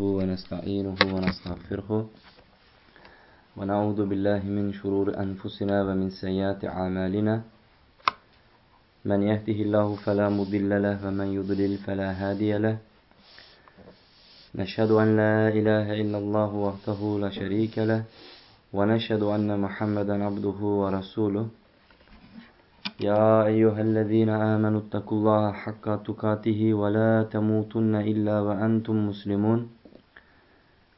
ونستعينه ونستغفره ونعوذ بالله من شرور أنفسنا ومن سيئات أعمالنا. من يهده الله فلا مضل له ومن يضلل فلا هادي له. نشهد أن لا إله إلا الله وحده لا شريك له ونشهد أن محمدا عبده ورسوله. يا أيها الذين آمنوا اتقوا الله حق تقاته ولا تموتن إلا وأنتم مسلمون.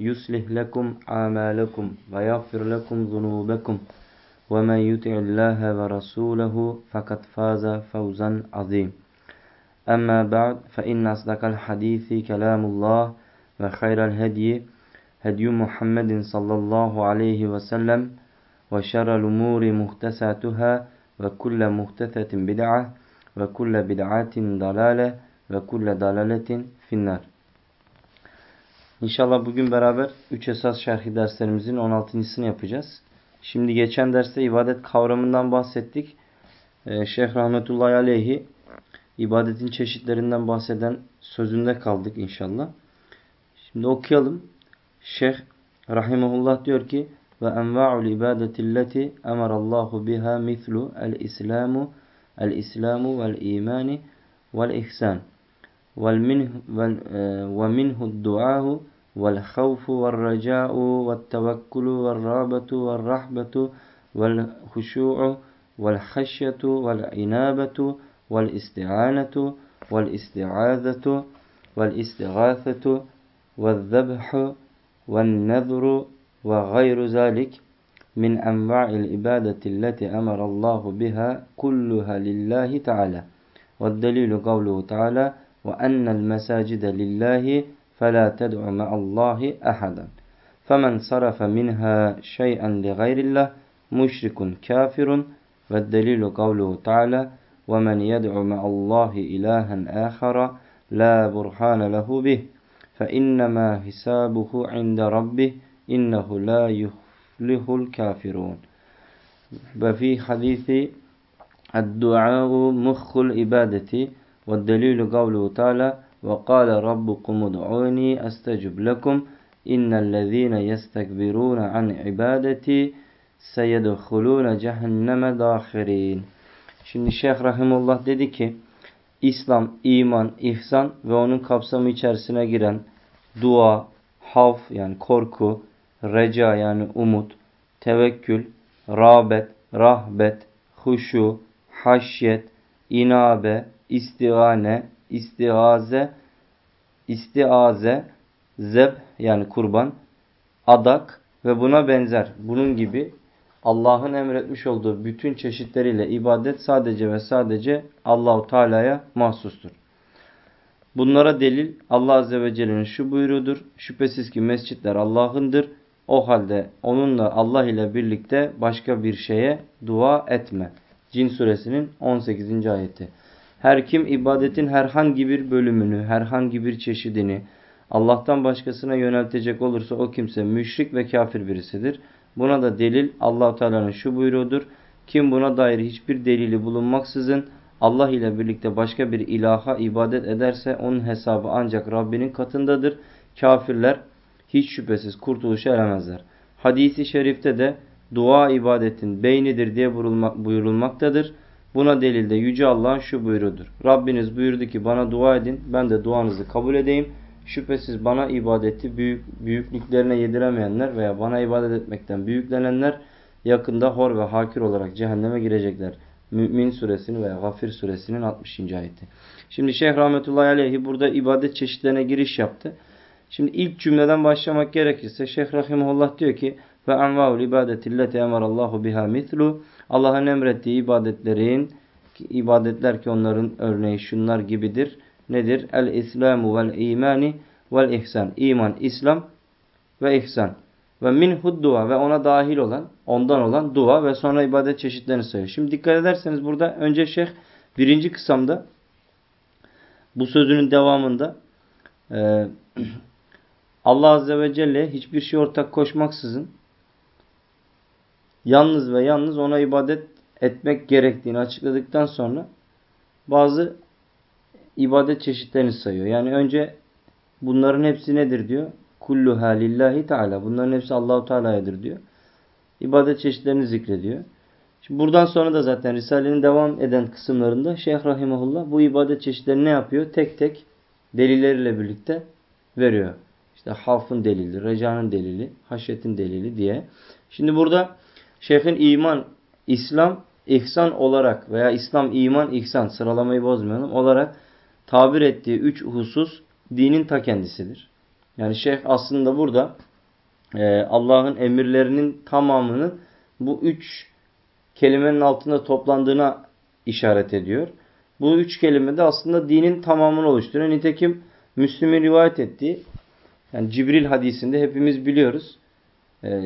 يصلح لكم أعمالكم ويغفر لكم ذنوبكم ومن يطع الله ورسوله فقد فاز فوزا عظيم أما بعد فإن أصدق الحديث كلام الله وخير الهدي هدي محمد صلى الله عليه وسلم وشر الأمور محدثاتها وكل محدثة بدعة kulle bid'atin dalale ve kulle dalaletin finnar. İnşallah bugün beraber 3 esas şerhi derslerimizin 16.sini yapacağız. Şimdi geçen derste ibadet kavramından bahsettik. Ee, Şeyh Rahmetullahi Aleyhi ibadetin çeşitlerinden bahseden sözünde kaldık inşallah. Şimdi okuyalım. Şeyh Rahimullah diyor ki ve enva'ul ibadetilleti emarallahu biha mithlu el-islamu el-islamu vel-imani vel-ihsan. والمنه ومنه الدعاء والخوف والرجاء والتوكل والرغبة والرحبة والخشوع والخشية والعنابة والإستعانة والإستعاذة والإستغاثة والذبح والنذر وغير ذلك من أنواع العبادة التي أمر الله بها كلها لله تعالى. والدليل قوله تعالى وأن المساجد لله فلا تدع مع الله أحدا. فمن صرف منها شيئا لغير الله مشرك كافر والدليل قوله تعالى ومن يدع مع الله إلها آخر لا برهان له به فإنما حسابه عند ربه إنه لا يفلح الكافرون. وفي حديث الدعاء مخ العبادة والدليل قوله تعالى وقال ربكم ادعوني أستجب لكم إن الذين يستكبرون عن عبادتي سيدخلون cehenneme داخرين Şimdi Şeyh Rahimullah dedi ki İslam, iman, ihsan ve onun kapsamı içerisine giren dua, havf yani korku, reca yani umut, tevekkül, rağbet, rahbet, huşu, haşyet, inabe, istigane, istigaze, istiaze, zeb yani kurban, adak ve buna benzer. Bunun gibi Allah'ın emretmiş olduğu bütün çeşitleriyle ibadet sadece ve sadece Allahu Teala'ya mahsustur. Bunlara delil Allah Azze ve Celle'nin şu buyruğudur. Şüphesiz ki mescitler Allah'ındır. O halde onunla Allah ile birlikte başka bir şeye dua etme. Cin suresinin 18. ayeti. Her kim ibadetin herhangi bir bölümünü, herhangi bir çeşidini Allah'tan başkasına yöneltecek olursa o kimse müşrik ve kafir birisidir. Buna da delil Allah Teala'nın şu buyruğudur. Kim buna dair hiçbir delili bulunmaksızın Allah ile birlikte başka bir ilaha ibadet ederse onun hesabı ancak Rabbinin katındadır. Kafirler hiç şüphesiz kurtuluşa eremezler. Hadisi şerifte de dua ibadetin beynidir diye buyurulmaktadır. Buna delil de Yüce Allah'ın şu buyruğudur. Rabbiniz buyurdu ki bana dua edin ben de duanızı kabul edeyim. Şüphesiz bana ibadeti büyük, büyüklüklerine yediremeyenler veya bana ibadet etmekten büyüklenenler yakında hor ve hakir olarak cehenneme girecekler. Mümin suresinin veya Gafir suresinin 60. ayeti. Şimdi Şeyh Rahmetullahi Aleyhi burada ibadet çeşitlerine giriş yaptı. Şimdi ilk cümleden başlamak gerekirse Şeyh Rahimullah diyor ki ve envaul ibadetilleti emarallahu biha mitlu Allah'ın emrettiği ibadetlerin ibadetler ki onların örneği şunlar gibidir. Nedir? El İslamu vel imani vel ihsan. İman, İslam ve ihsan. ve minhud dua ve ona dahil olan, ondan olan dua ve sonra ibadet çeşitlerini sayıyor. Şimdi dikkat ederseniz burada önce şeyh birinci kısamda bu sözünün devamında e, Allah Azze ve Celle hiçbir şey ortak koşmaksızın yalnız ve yalnız ona ibadet etmek gerektiğini açıkladıktan sonra bazı ibadet çeşitlerini sayıyor. Yani önce bunların hepsi nedir diyor? Kulluha lillahi teala. Bunların hepsi Allahu Teala'yadır diyor. İbadet çeşitlerini zikrediyor. Şimdi buradan sonra da zaten Risale'nin devam eden kısımlarında Şeyh Rahimahullah bu ibadet çeşitlerini ne yapıyor? Tek tek delilleriyle birlikte veriyor. İşte hafın delili, recanın delili, haşyetin delili diye. Şimdi burada Şeyh'in iman, İslam, ihsan olarak veya İslam, iman, ihsan sıralamayı bozmayalım olarak tabir ettiği üç husus dinin ta kendisidir. Yani şeyh aslında burada e, Allah'ın emirlerinin tamamını bu üç kelimenin altında toplandığına işaret ediyor. Bu üç kelime de aslında dinin tamamını oluşturuyor. Nitekim Müslüm'ün rivayet ettiği yani Cibril hadisinde hepimiz biliyoruz. E,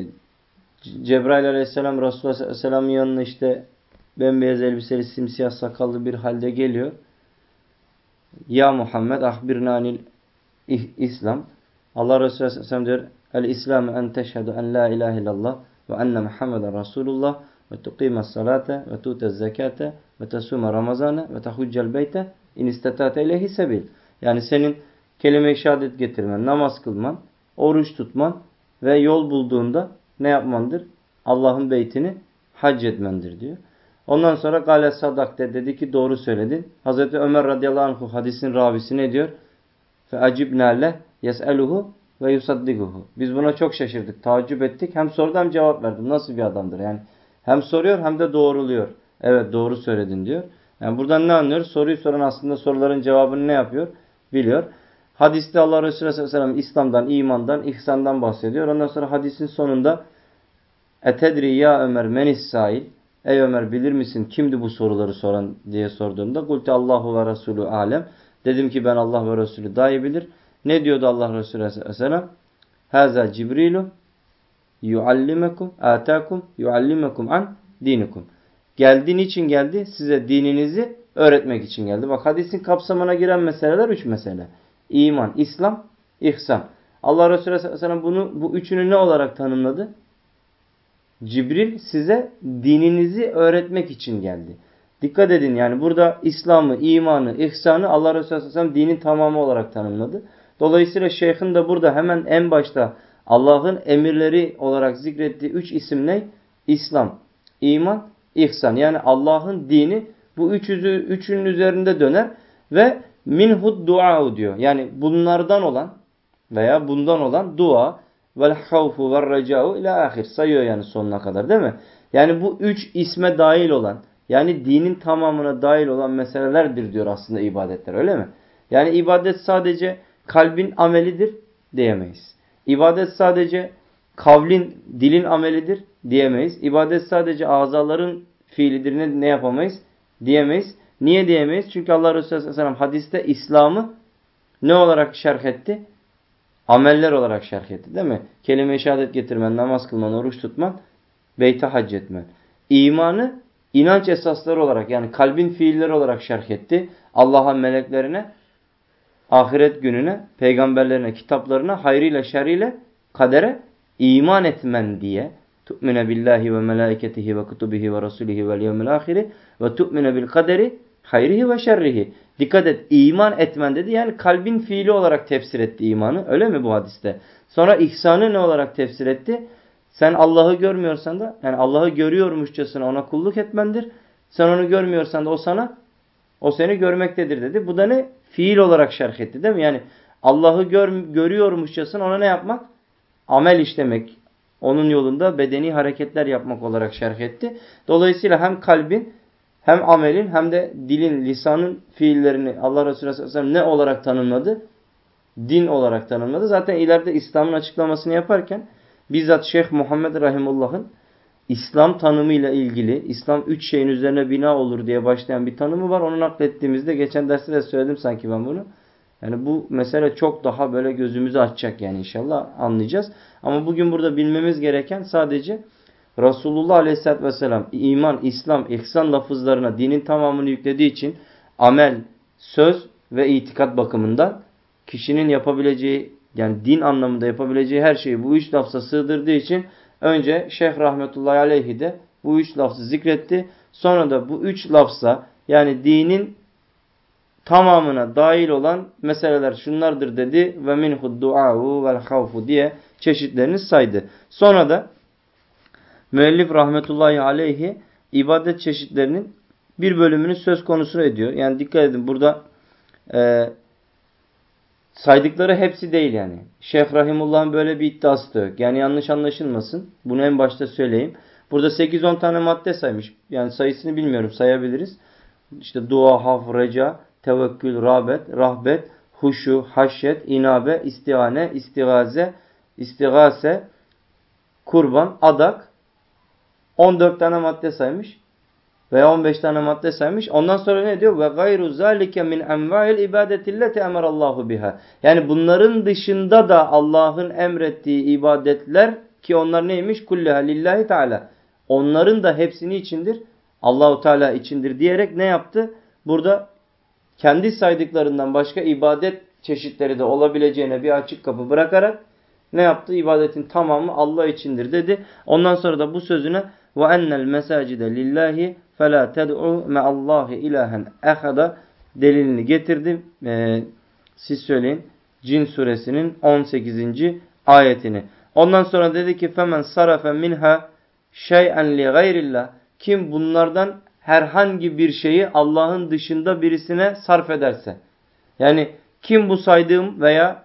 Cebrail aleyhisselam Resulullah aleyhisselamın yanına işte bembeyaz elbiseli simsiyah sakallı bir halde geliyor. Ya Muhammed ahbirna anil İslam. Allah Resulü aleyhisselam diyor El İslam en teşhedü en la ilahe illallah ve enne Muhammeden Resulullah ve tuqime salate ve tute zekate ve tesume ramazane ve tehuccel beyte in istetate ileyhi sebil. Yani senin kelime-i şehadet getirmen, namaz kılman, oruç tutman ve yol bulduğunda ne yapmandır? Allah'ın beytini hac etmendir diyor. Ondan sonra gale sadakte dedi ki doğru söyledin. Hazreti Ömer radıyallahu anh hadisin ravisi ne diyor? Fe acibna le yes'eluhu ve yusaddiguhu. Biz buna çok şaşırdık, tacip ettik. Hem soruda hem cevap verdim. Nasıl bir adamdır yani? Hem soruyor hem de doğruluyor. Evet doğru söyledin diyor. Yani buradan ne anlıyoruz? Soruyu soran aslında soruların cevabını ne yapıyor? Biliyor. Hadiste Allah Resulü Aleyhisselam İslam'dan, imandan, ihsandan bahsediyor. Ondan sonra hadisin sonunda Etedri ya Ömer menis sail. Ey Ömer bilir misin kimdi bu soruları soran diye sorduğumda Kulti Allahu ve Resulü alem. Dedim ki ben Allah ve Resulü daha iyi bilir. Ne diyordu Allah Resulü Aleyhisselam? Haza Cibrilu yuallimekum atakum yuallimekum an dinikum. Geldi niçin geldi? Size dininizi öğretmek için geldi. Bak hadisin kapsamına giren meseleler üç mesele. İman, İslam, ihsan. Allah Resulü Aleyhisselam bunu bu üçünü ne olarak tanımladı? Cibril size dininizi öğretmek için geldi. Dikkat edin yani burada İslam'ı, imanı, ihsanı Allah Resulü Aleyhisselam dinin tamamı olarak tanımladı. Dolayısıyla şeyhin de burada hemen en başta Allah'ın emirleri olarak zikrettiği üç isim ne? İslam, iman, ihsan. Yani Allah'ın dini bu üçüzü, üçünün üzerinde döner ve minhud dua diyor. Yani bunlardan olan veya bundan olan dua vel havfu vel recau ila ahir sayıyor yani sonuna kadar değil mi? Yani bu üç isme dahil olan yani dinin tamamına dahil olan meselelerdir diyor aslında ibadetler öyle mi? Yani ibadet sadece kalbin amelidir diyemeyiz. İbadet sadece kavlin, dilin amelidir diyemeyiz. İbadet sadece azaların fiilidir ne, ne yapamayız diyemeyiz. Niye diyemeyiz? Çünkü Allah Resulü Aleyhisselam hadiste İslam'ı ne olarak şerh etti? Ameller olarak şerh etti değil mi? Kelime-i şehadet getirmen, namaz kılman, oruç tutman, beyte hac etmen. İmanı inanç esasları olarak yani kalbin fiilleri olarak şerh etti. Allah'a, meleklerine, ahiret gününe, peygamberlerine, kitaplarına, hayrıyla, şerriyle, kadere iman etmen diye tu'mine billahi ve melaiketihi ve kutubihi ve rasulihi ve yevmil ahiri ve tu'mine bil kaderi hayrihi ve şerrihi. Dikkat et iman etmen dedi. Yani kalbin fiili olarak tefsir etti imanı. Öyle mi bu hadiste? Sonra ihsanı ne olarak tefsir etti? Sen Allah'ı görmüyorsan da yani Allah'ı görüyormuşçasına ona kulluk etmendir. Sen onu görmüyorsan da o sana o seni görmektedir dedi. Bu da ne? Fiil olarak şerh etti değil mi? Yani Allah'ı gör, görüyormuşçasına ona ne yapmak? Amel işlemek. Onun yolunda bedeni hareketler yapmak olarak şerh etti. Dolayısıyla hem kalbin hem amelin hem de dilin, lisanın fiillerini Allah Resulü Aleyhisselam ne olarak tanımladı? Din olarak tanımladı. Zaten ileride İslam'ın açıklamasını yaparken bizzat Şeyh Muhammed Rahimullah'ın İslam tanımıyla ilgili İslam üç şeyin üzerine bina olur diye başlayan bir tanımı var. Onu naklettiğimizde geçen derste de söyledim sanki ben bunu. Yani bu mesele çok daha böyle gözümüzü açacak yani inşallah anlayacağız. Ama bugün burada bilmemiz gereken sadece Resulullah Aleyhisselatü Vesselam iman, İslam, ihsan lafızlarına dinin tamamını yüklediği için amel, söz ve itikat bakımından kişinin yapabileceği yani din anlamında yapabileceği her şeyi bu üç lafza sığdırdığı için önce Şeyh Rahmetullahi Aleyhi de bu üç lafzı zikretti. Sonra da bu üç lafza yani dinin tamamına dahil olan meseleler şunlardır dedi ve minhu du'a'u vel havfu diye çeşitlerini saydı. Sonra da müellif rahmetullahi aleyhi ibadet çeşitlerinin bir bölümünü söz konusu ediyor. Yani dikkat edin burada e, saydıkları hepsi değil yani. Şeyh Rahimullah'ın böyle bir iddiası da yok. Yani yanlış anlaşılmasın. Bunu en başta söyleyeyim. Burada 8-10 tane madde saymış. Yani sayısını bilmiyorum sayabiliriz. İşte dua, haf, reca, tevekkül, rağbet, rahbet, huşu, haşyet, inabe, istihane, istigaze, istigase, kurban, adak. 14 tane madde saymış. Veya 15 tane madde saymış. Ondan sonra ne diyor? Ve gayru zalike min enva'il ibadetilleti emarallahu biha. Yani bunların dışında da Allah'ın emrettiği ibadetler ki onlar neymiş? Kulliha lillahi teala. Onların da hepsini içindir. Allahu Teala içindir diyerek ne yaptı? Burada kendi saydıklarından başka ibadet çeşitleri de olabileceğine bir açık kapı bırakarak ne yaptı? İbadetin tamamı Allah içindir dedi. Ondan sonra da bu sözüne ve ennel mesacide lillahi fela ted'u me'allahi ilahen ehada delilini getirdim. Ee, siz söyleyin. Cin suresinin 18. ayetini. Ondan sonra dedi ki femen sarafe minha şey'en li gayrillah kim bunlardan herhangi bir şeyi Allah'ın dışında birisine sarf ederse. Yani kim bu saydığım veya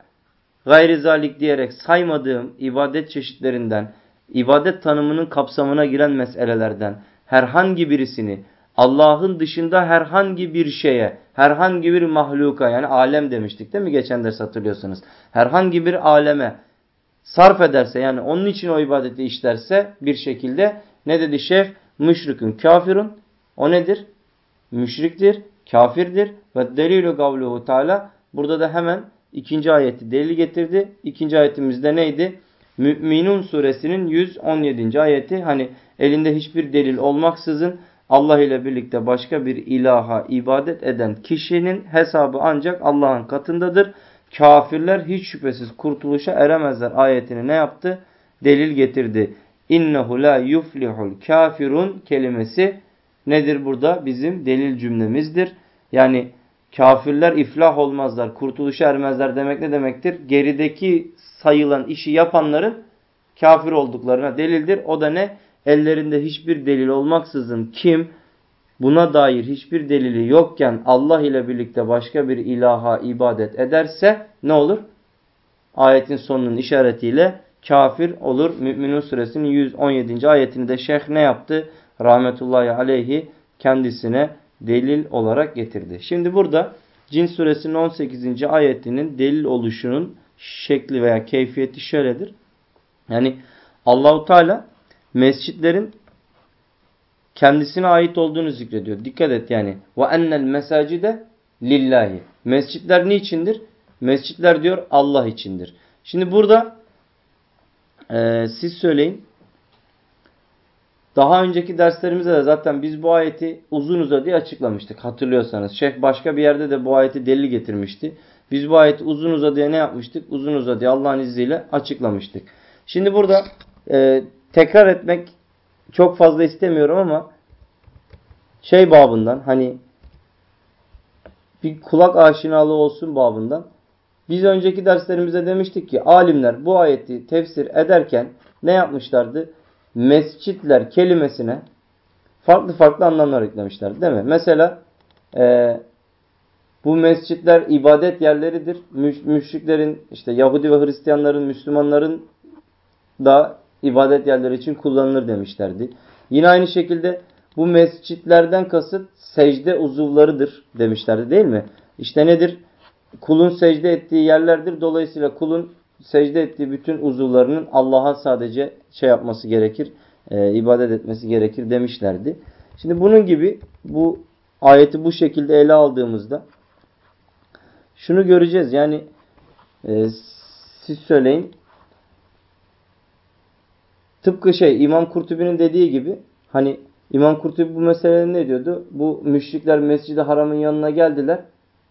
gayri zalik diyerek saymadığım ibadet çeşitlerinden, ibadet tanımının kapsamına giren meselelerden herhangi birisini Allah'ın dışında herhangi bir şeye, herhangi bir mahluka yani alem demiştik değil mi geçen ders hatırlıyorsunuz. Herhangi bir aleme sarf ederse yani onun için o ibadeti işlerse bir şekilde ne dedi şeyh? Müşrikün kafirun. O nedir? Müşriktir, kafirdir. Ve delilu gavluhu teala. Burada da hemen ikinci ayeti delil getirdi. İkinci ayetimizde neydi? Mü'minun suresinin 117. ayeti. Hani elinde hiçbir delil olmaksızın Allah ile birlikte başka bir ilaha ibadet eden kişinin hesabı ancak Allah'ın katındadır. Kafirler hiç şüphesiz kurtuluşa eremezler ayetini ne yaptı? Delil getirdi. İnnehu la yuflihul kafirun kelimesi nedir burada? Bizim delil cümlemizdir. Yani kafirler iflah olmazlar, kurtuluşa ermezler demek ne demektir? Gerideki sayılan işi yapanların kafir olduklarına delildir. O da ne? Ellerinde hiçbir delil olmaksızın kim buna dair hiçbir delili yokken Allah ile birlikte başka bir ilaha ibadet ederse ne olur? Ayetin sonunun işaretiyle kafir olur. Müminun suresinin 117. ayetini de şeyh ne yaptı? Rahmetullahi aleyhi kendisine delil olarak getirdi. Şimdi burada Cin suresinin 18. ayetinin delil oluşunun şekli veya keyfiyeti şöyledir. Yani Allahu Teala mescitlerin kendisine ait olduğunu zikrediyor. Dikkat et yani. Ve ennel mesacide lillahi. Mescitler niçindir? Mescitler diyor Allah içindir. Şimdi burada e, siz söyleyin. Daha önceki derslerimizde de zaten biz bu ayeti uzun uzadıya açıklamıştık hatırlıyorsanız. Şeyh başka bir yerde de bu ayeti delil getirmişti. Biz bu ayeti uzun uzadıya ne yapmıştık? Uzun uzadıya Allah'ın izniyle açıklamıştık. Şimdi burada e, tekrar etmek çok fazla istemiyorum ama şey babından hani bir kulak aşinalığı olsun babından. Biz önceki derslerimizde demiştik ki alimler bu ayeti tefsir ederken ne yapmışlardı? Mescitler kelimesine farklı farklı anlamlar eklemişler değil mi? Mesela e, bu mescitler ibadet yerleridir. Müşriklerin işte Yahudi ve Hristiyanların, Müslümanların da ibadet yerleri için kullanılır demişlerdi. Yine aynı şekilde bu mescitlerden kasıt secde uzuvlarıdır demişlerdi değil mi? İşte nedir? Kulun secde ettiği yerlerdir. Dolayısıyla kulun secde ettiği bütün uzuvlarının Allah'a sadece şey yapması gerekir, e, ibadet etmesi gerekir demişlerdi. Şimdi bunun gibi bu ayeti bu şekilde ele aldığımızda şunu göreceğiz. Yani e, siz söyleyin. Tıpkı şey İmam Kurtubi'nin dediği gibi hani İmam Kurtubi bu meselede ne diyordu? Bu müşrikler Mescid-i Haram'ın yanına geldiler.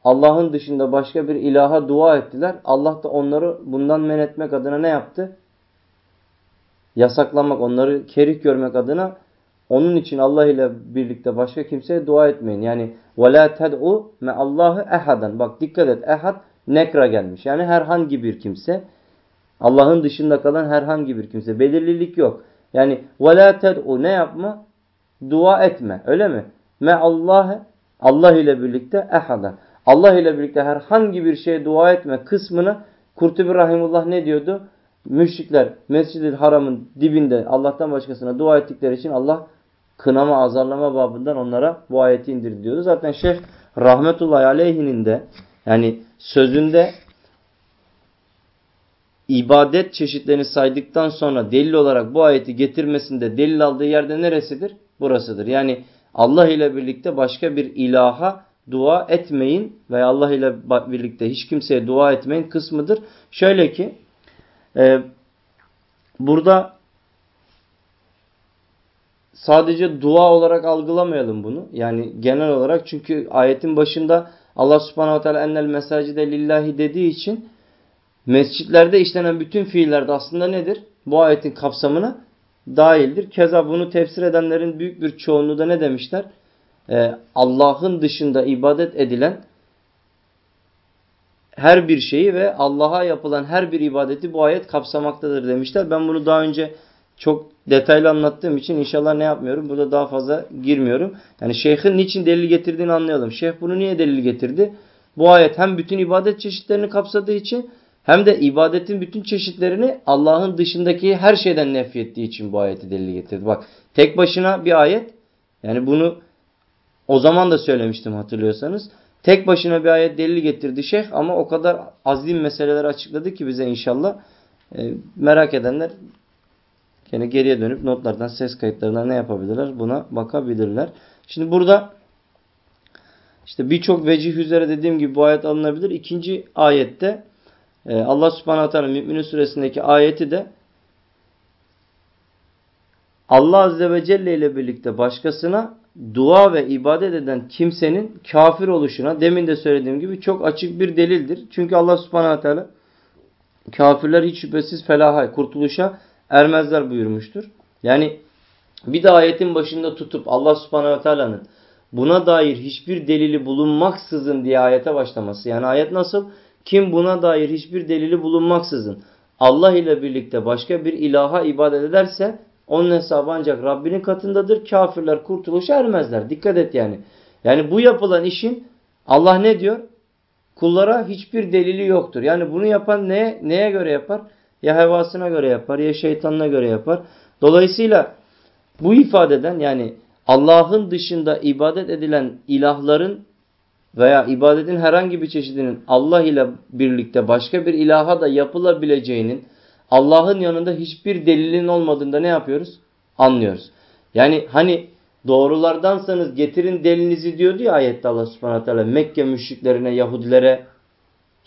Allah'ın dışında başka bir ilaha dua ettiler. Allah da onları bundan men etmek adına ne yaptı? Yasaklamak, onları kerih görmek adına onun için Allah ile birlikte başka kimseye dua etmeyin. Yani وَلَا تَدْعُ مَا اللّٰهِ ehadan. Bak dikkat et. Ehad nekra gelmiş. Yani herhangi bir kimse. Allah'ın dışında kalan herhangi bir kimse. Belirlilik yok. Yani وَلَا تَدْعُ ne yapma? Dua etme. Öyle mi? Me Allah Allah ile birlikte ehadan. Allah ile birlikte herhangi bir şeye dua etme kısmını Kurtubi Rahimullah ne diyordu? Müşrikler Mescid-i Haram'ın dibinde Allah'tan başkasına dua ettikleri için Allah kınama, azarlama babından onlara bu ayeti indirdi diyordu. Zaten Şeyh Rahmetullahi Aleyhi'nin de yani sözünde ibadet çeşitlerini saydıktan sonra delil olarak bu ayeti getirmesinde delil aldığı yerde neresidir? Burasıdır. Yani Allah ile birlikte başka bir ilaha dua etmeyin veya Allah ile birlikte hiç kimseye dua etmeyin kısmıdır. Şöyle ki e, burada sadece dua olarak algılamayalım bunu. Yani genel olarak çünkü ayetin başında Allah subhanahu teala ennel mesacide lillahi dediği için mescitlerde işlenen bütün fiiller de aslında nedir? Bu ayetin kapsamına dahildir. Keza bunu tefsir edenlerin büyük bir çoğunluğu da ne demişler? Ee, Allah'ın dışında ibadet edilen her bir şeyi ve Allah'a yapılan her bir ibadeti bu ayet kapsamaktadır demişler. Ben bunu daha önce çok detaylı anlattığım için inşallah ne yapmıyorum? Burada daha fazla girmiyorum. Yani şeyhin niçin delil getirdiğini anlayalım. Şeyh bunu niye delil getirdi? Bu ayet hem bütün ibadet çeşitlerini kapsadığı için hem de ibadetin bütün çeşitlerini Allah'ın dışındaki her şeyden nefrettiği için bu ayeti delil getirdi. Bak tek başına bir ayet yani bunu o zaman da söylemiştim hatırlıyorsanız. Tek başına bir ayet delil getirdi şeyh ama o kadar azim meseleler açıkladı ki bize inşallah. E, merak edenler Yine geriye dönüp notlardan, ses kayıtlarından ne yapabilirler? Buna bakabilirler. Şimdi burada işte birçok vecih üzere dediğim gibi bu ayet alınabilir. İkinci ayette e, Allah subhanahu teala Mü'minin suresindeki ayeti de Allah azze ve celle ile birlikte başkasına dua ve ibadet eden kimsenin kafir oluşuna demin de söylediğim gibi çok açık bir delildir. Çünkü Allah subhanahu teala kafirler hiç şüphesiz felaha, kurtuluşa ermezler buyurmuştur. Yani bir de ayetin başında tutup Allah subhanehu ve teala'nın buna dair hiçbir delili bulunmaksızın diye ayete başlaması. Yani ayet nasıl? Kim buna dair hiçbir delili bulunmaksızın Allah ile birlikte başka bir ilaha ibadet ederse onun hesabı ancak Rabbinin katındadır. Kafirler kurtuluşa ermezler. Dikkat et yani. Yani bu yapılan işin Allah ne diyor? Kullara hiçbir delili yoktur. Yani bunu yapan neye, neye göre yapar? Ya hevasına göre yapar ya şeytanına göre yapar. Dolayısıyla bu ifadeden yani Allah'ın dışında ibadet edilen ilahların veya ibadetin herhangi bir çeşidinin Allah ile birlikte başka bir ilaha da yapılabileceğinin Allah'ın yanında hiçbir delilin olmadığında ne yapıyoruz? Anlıyoruz. Yani hani doğrulardansanız getirin delinizi diyordu ya ayette Allah subhanahu teala Mekke müşriklerine, Yahudilere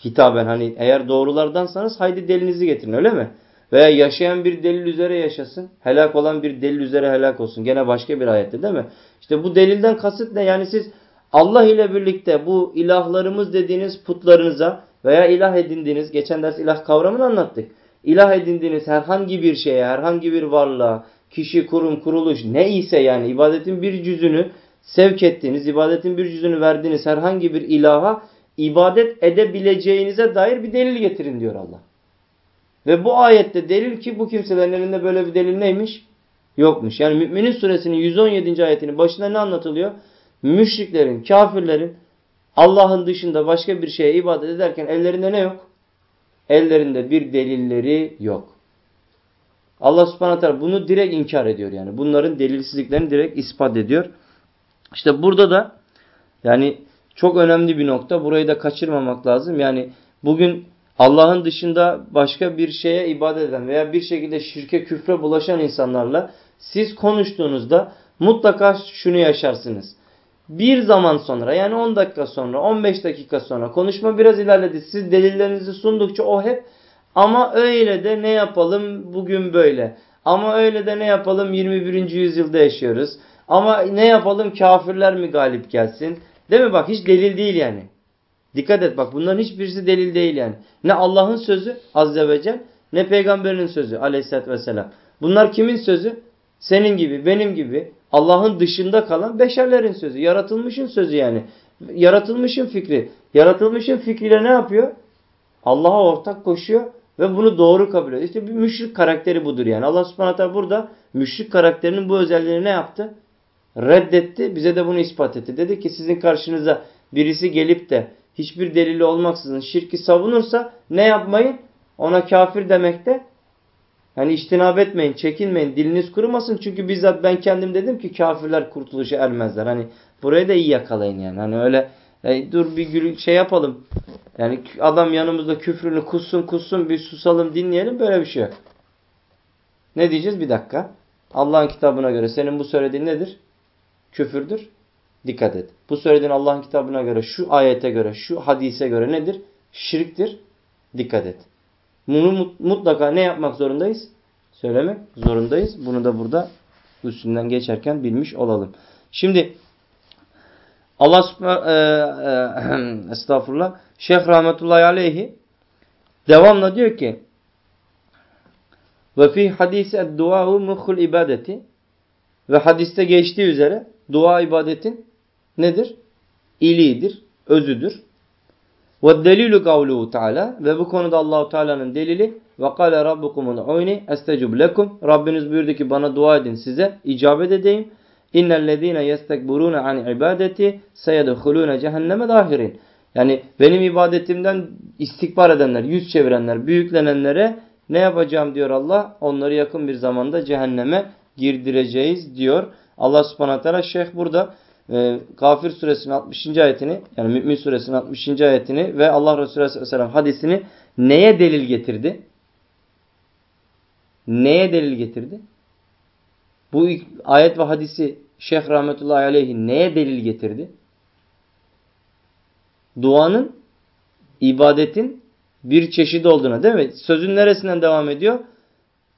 hitaben hani eğer doğrulardansanız haydi delinizi getirin öyle mi? Veya yaşayan bir delil üzere yaşasın. Helak olan bir delil üzere helak olsun. Gene başka bir ayette değil mi? İşte bu delilden kasıt ne? Yani siz Allah ile birlikte bu ilahlarımız dediğiniz putlarınıza veya ilah edindiğiniz, geçen ders ilah kavramını anlattık. İlah edindiğiniz herhangi bir şeye, herhangi bir varlığa, kişi, kurum, kuruluş ne ise yani ibadetin bir cüzünü sevk ettiğiniz, ibadetin bir cüzünü verdiğiniz herhangi bir ilaha ibadet edebileceğinize dair bir delil getirin diyor Allah. Ve bu ayette delil ki bu kimselerin elinde böyle bir delil neymiş? Yokmuş. Yani Müminin suresinin 117. ayetinin başında ne anlatılıyor? Müşriklerin, kafirlerin Allah'ın dışında başka bir şeye ibadet ederken ellerinde ne yok? Ellerinde bir delilleri yok. Allah subhanahu teala bunu direkt inkar ediyor yani. Bunların delilsizliklerini direkt ispat ediyor. İşte burada da yani çok önemli bir nokta. Burayı da kaçırmamak lazım. Yani bugün Allah'ın dışında başka bir şeye ibadet eden veya bir şekilde şirke küfre bulaşan insanlarla siz konuştuğunuzda mutlaka şunu yaşarsınız. bir zaman sonra yani 10 dakika sonra 15 dakika sonra konuşma biraz ilerledi. Siz delillerinizi sundukça o hep ama öyle de ne yapalım bugün böyle. Ama öyle de ne yapalım 21. yüzyılda yaşıyoruz. Ama ne yapalım kafirler mi galip gelsin? Değil mi bak hiç delil değil yani. Dikkat et bak bunların hiçbirisi delil değil yani. Ne Allah'ın sözü azze ve celle ne peygamberinin sözü aleyhissalatü vesselam. Bunlar kimin sözü? Senin gibi benim gibi Allah'ın dışında kalan beşerlerin sözü. Yaratılmışın sözü yani. Yaratılmışın fikri. Yaratılmışın fikriyle ne yapıyor? Allah'a ortak koşuyor ve bunu doğru kabul ediyor. İşte bir müşrik karakteri budur yani. Allah subhanahu burada müşrik karakterinin bu özelliğini ne yaptı? Reddetti. Bize de bunu ispat etti. Dedi ki sizin karşınıza birisi gelip de hiçbir delili olmaksızın şirki savunursa ne yapmayın? Ona kafir demekte yani iştinab etmeyin, çekinmeyin, diliniz kurumasın. Çünkü bizzat ben kendim dedim ki kafirler kurtuluşa ermezler. Hani burayı da iyi yakalayın yani. Hani öyle e, dur bir şey yapalım. Yani adam yanımızda küfrünü kussun kussun bir susalım dinleyelim böyle bir şey yok. Ne diyeceğiz? Bir dakika. Allah'ın kitabına göre senin bu söylediğin nedir? Küfürdür. Dikkat et. Bu söylediğin Allah'ın kitabına göre, şu ayete göre, şu hadise göre nedir? Şirktir. Dikkat et. Bunu mutlaka ne yapmak zorundayız? Söylemek zorundayız. Bunu da burada üstünden geçerken bilmiş olalım. Şimdi Allah e, e, estağfurullah Şeyh rahmetullahi aleyhi devamla diyor ki ve fi hadisi dua'u muhul ibadeti ve hadiste geçtiği üzere dua ibadetin nedir? İliğidir, özüdür. Ve delilu kavluhu Teala ve bu konuda Allahu Teala'nın delili ve kâle rabbukumul uyni estecub lekum. Rabbiniz buyurdu ki bana dua edin size icabet edeyim. İnnellezîne yestekburûne an ibadeti seyedhulûne cehenneme dahirin. Yani benim ibadetimden istikbar edenler, yüz çevirenler, büyüklenenlere ne yapacağım diyor Allah? Onları yakın bir zamanda cehenneme girdireceğiz diyor. Allah subhanahu teala şeyh burada e, Gafir suresinin 60. ayetini yani Mümin suresinin 60. ayetini ve Allah Resulü aleyhisselam hadisini neye delil getirdi? Neye delil getirdi? Bu ayet ve hadisi Şeyh rahmetullahi aleyhi neye delil getirdi? Duanın ibadetin bir çeşidi olduğuna değil mi? Sözün neresinden devam ediyor?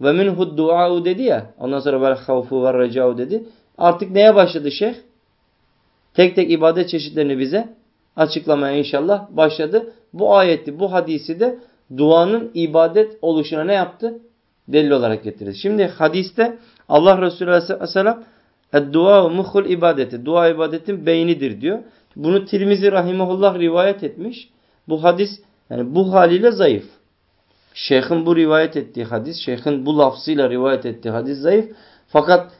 Ve minhud dua'u dedi ya. Ondan sonra vel havfu ve reca'u dedi. Artık neye başladı şeyh? Tek tek ibadet çeşitlerini bize açıklamaya inşallah başladı. Bu ayeti, bu hadisi de duanın ibadet oluşuna ne yaptı? Delil olarak getirdi. Şimdi hadiste Allah Resulü Aleyhisselam dua muhul ibadeti. Dua ibadetin beynidir diyor. Bunu Tirmizi Rahimahullah rivayet etmiş. Bu hadis yani bu haliyle zayıf. Şeyh'in bu rivayet ettiği hadis, şeyh'in bu lafzıyla rivayet ettiği hadis zayıf. Fakat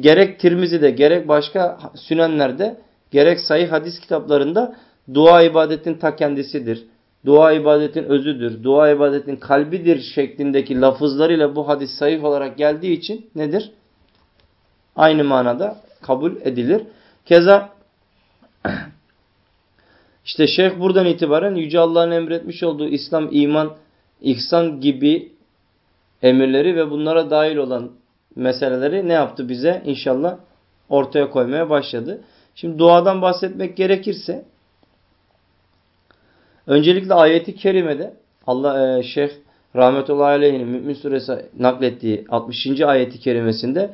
gerek Tirmizi'de gerek başka sünenlerde gerek sayı hadis kitaplarında dua ibadetin ta kendisidir. Dua ibadetin özüdür. Dua ibadetin kalbidir şeklindeki lafızlarıyla bu hadis sayıf olarak geldiği için nedir? Aynı manada kabul edilir. Keza işte şeyh buradan itibaren Yüce Allah'ın emretmiş olduğu İslam, iman, ihsan gibi emirleri ve bunlara dahil olan meseleleri ne yaptı bize? İnşallah ortaya koymaya başladı. Şimdi duadan bahsetmek gerekirse öncelikle ayeti kerimede Allah e, Şeyh rahmetullahi aleyhinin Mümin suresi naklettiği 60. ayeti kerimesinde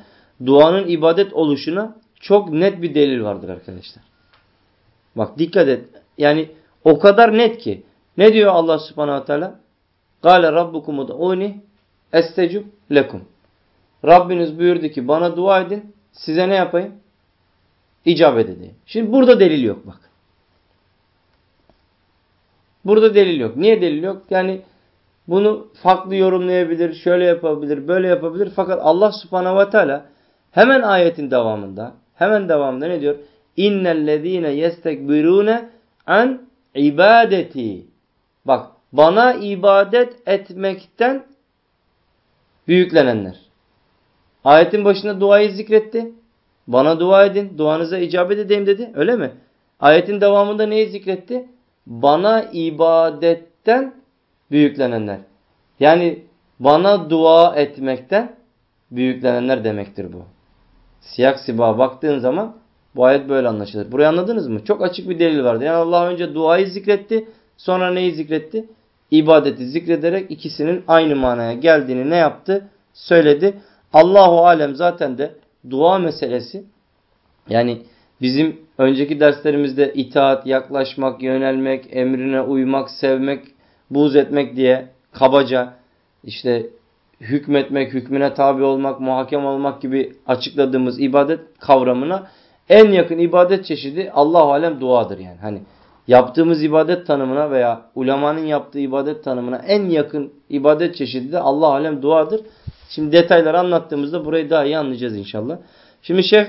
duanın ibadet oluşuna çok net bir delil vardır arkadaşlar. Bak dikkat et. Yani o kadar net ki. Ne diyor Allah subhanahu teala? Gale rabbukum ud'uni estecub lekum. Rabbiniz buyurdu ki bana dua edin. Size ne yapayım? İcabet edeyim. Şimdi burada delil yok bak. Burada delil yok. Niye delil yok? Yani bunu farklı yorumlayabilir, şöyle yapabilir, böyle yapabilir. Fakat Allah subhanahu ve teala hemen ayetin devamında, hemen devamında ne diyor? İnnellezîne yestekbirûne an ibadeti. Bak bana ibadet etmekten büyüklenenler. Ayetin başında duayı zikretti. Bana dua edin, duanıza icabet edeyim dedi. Öyle mi? Ayetin devamında neyi zikretti? Bana ibadetten büyüklenenler. Yani bana dua etmekten büyüklenenler demektir bu. Siyak siba baktığın zaman Bu ayet böyle anlaşılır. Burayı anladınız mı? Çok açık bir delil vardı. Yani Allah önce duayı zikretti. Sonra neyi zikretti? İbadeti zikrederek ikisinin aynı manaya geldiğini ne yaptı? Söyledi. Allahu alem zaten de dua meselesi yani bizim önceki derslerimizde itaat, yaklaşmak, yönelmek, emrine uymak, sevmek, buğz etmek diye kabaca işte hükmetmek, hükmüne tabi olmak, muhakem olmak gibi açıkladığımız ibadet kavramına en yakın ibadet çeşidi Allahu alem duadır yani. Hani yaptığımız ibadet tanımına veya ulemanın yaptığı ibadet tanımına en yakın ibadet çeşidi de Allah alem duadır. Şimdi detayları anlattığımızda burayı daha iyi anlayacağız inşallah. Şimdi Şeyh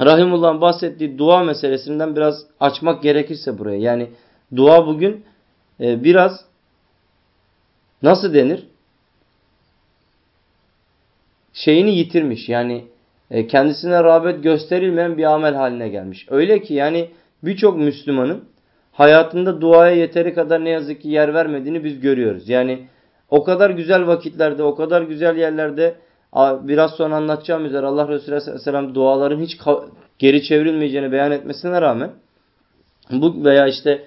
Rahimullah'ın bahsettiği dua meselesinden biraz açmak gerekirse buraya. Yani dua bugün e, biraz nasıl denir? Şeyini yitirmiş. Yani e, kendisine rağbet gösterilmeyen bir amel haline gelmiş. Öyle ki yani birçok Müslümanın hayatında duaya yeteri kadar ne yazık ki yer vermediğini biz görüyoruz. Yani o kadar güzel vakitlerde, o kadar güzel yerlerde biraz sonra anlatacağım üzere Allah Resulü Aleyhisselam duaların hiç geri çevrilmeyeceğini beyan etmesine rağmen bu veya işte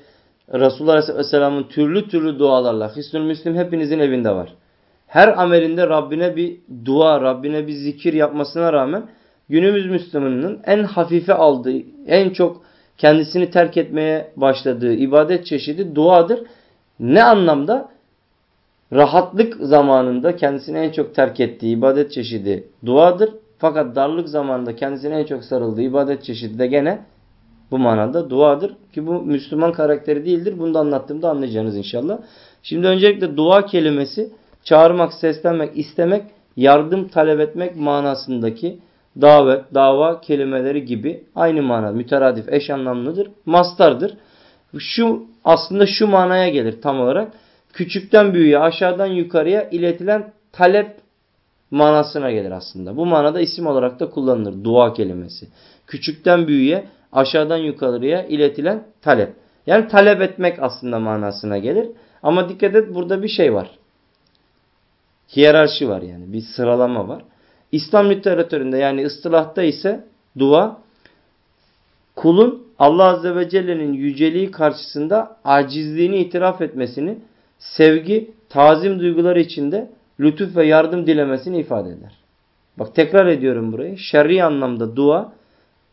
Resulullah Aleyhisselam'ın türlü türlü dualarla Hüsnül Müslim hepinizin evinde var. Her amelinde Rabbine bir dua, Rabbine bir zikir yapmasına rağmen günümüz Müslümanının en hafife aldığı, en çok kendisini terk etmeye başladığı ibadet çeşidi duadır. Ne anlamda? Rahatlık zamanında kendisini en çok terk ettiği ibadet çeşidi duadır. Fakat darlık zamanında kendisine en çok sarıldığı ibadet çeşidi de gene bu manada duadır. Ki bu Müslüman karakteri değildir. Bunu da anlattığımda anlayacağınız inşallah. Şimdi öncelikle dua kelimesi çağırmak, seslenmek, istemek, yardım talep etmek manasındaki davet, dava kelimeleri gibi aynı mana, müteradif, eş anlamlıdır, mastardır. Şu aslında şu manaya gelir tam olarak. Küçükten büyüğe, aşağıdan yukarıya iletilen talep manasına gelir aslında. Bu manada isim olarak da kullanılır dua kelimesi. Küçükten büyüğe, aşağıdan yukarıya iletilen talep. Yani talep etmek aslında manasına gelir. Ama dikkat et burada bir şey var. Hiyerarşi var yani bir sıralama var. İslam literatüründe yani ıstılahta ise dua kulun Allah Azze ve Celle'nin yüceliği karşısında acizliğini itiraf etmesini, sevgi, tazim duyguları içinde lütuf ve yardım dilemesini ifade eder. Bak tekrar ediyorum burayı. Şerri anlamda dua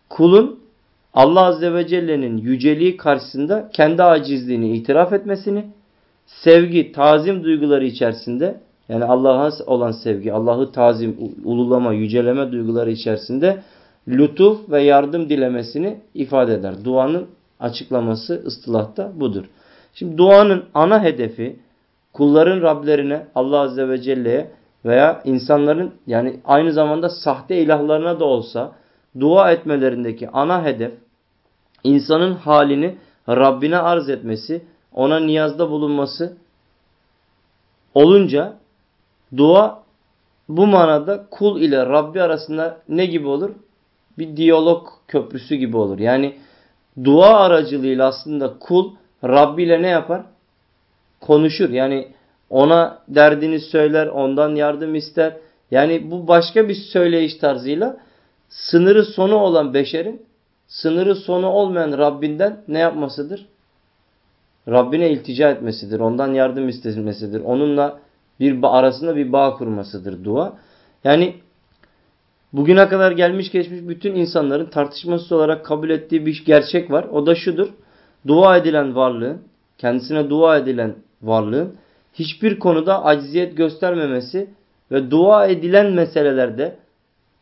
kulun Allah Azze ve Celle'nin yüceliği karşısında kendi acizliğini itiraf etmesini, sevgi, tazim duyguları içerisinde yani Allah'a olan sevgi, Allah'ı tazim, ululama, yüceleme duyguları içerisinde lütuf ve yardım dilemesini ifade eder. Duanın açıklaması ıstılahta budur. Şimdi duanın ana hedefi kulların Rablerine, Allah Azze ve Celle'ye veya insanların yani aynı zamanda sahte ilahlarına da olsa dua etmelerindeki ana hedef insanın halini Rabbine arz etmesi, ona niyazda bulunması olunca Dua bu manada kul ile Rabbi arasında ne gibi olur? Bir diyalog köprüsü gibi olur. Yani dua aracılığıyla aslında kul Rabbi ile ne yapar? Konuşur. Yani ona derdini söyler, ondan yardım ister. Yani bu başka bir söyleyiş tarzıyla sınırı sonu olan beşerin sınırı sonu olmayan Rabbinden ne yapmasıdır? Rabbine iltica etmesidir. Ondan yardım istemesidir. Onunla bir arasında bir bağ kurmasıdır dua. Yani bugüne kadar gelmiş geçmiş bütün insanların tartışmasız olarak kabul ettiği bir gerçek var. O da şudur. Dua edilen varlığın, kendisine dua edilen varlığın hiçbir konuda acziyet göstermemesi ve dua edilen meselelerde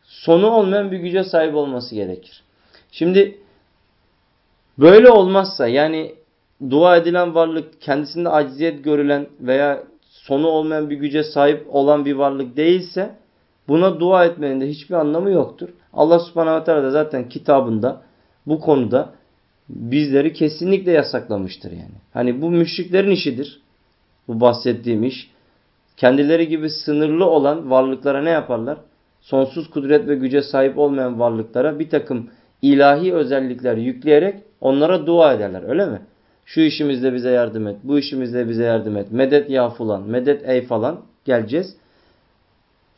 sonu olmayan bir güce sahip olması gerekir. Şimdi böyle olmazsa yani dua edilen varlık kendisinde acziyet görülen veya sonu olmayan bir güce sahip olan bir varlık değilse buna dua etmenin de hiçbir anlamı yoktur. Allah subhanahu teala da zaten kitabında bu konuda bizleri kesinlikle yasaklamıştır yani. Hani bu müşriklerin işidir. Bu bahsettiğim iş. Kendileri gibi sınırlı olan varlıklara ne yaparlar? Sonsuz kudret ve güce sahip olmayan varlıklara bir takım ilahi özellikler yükleyerek onlara dua ederler. Öyle mi? Şu işimizde bize yardım et. Bu işimizde bize yardım et. Medet ya falan. Medet ey falan. Geleceğiz.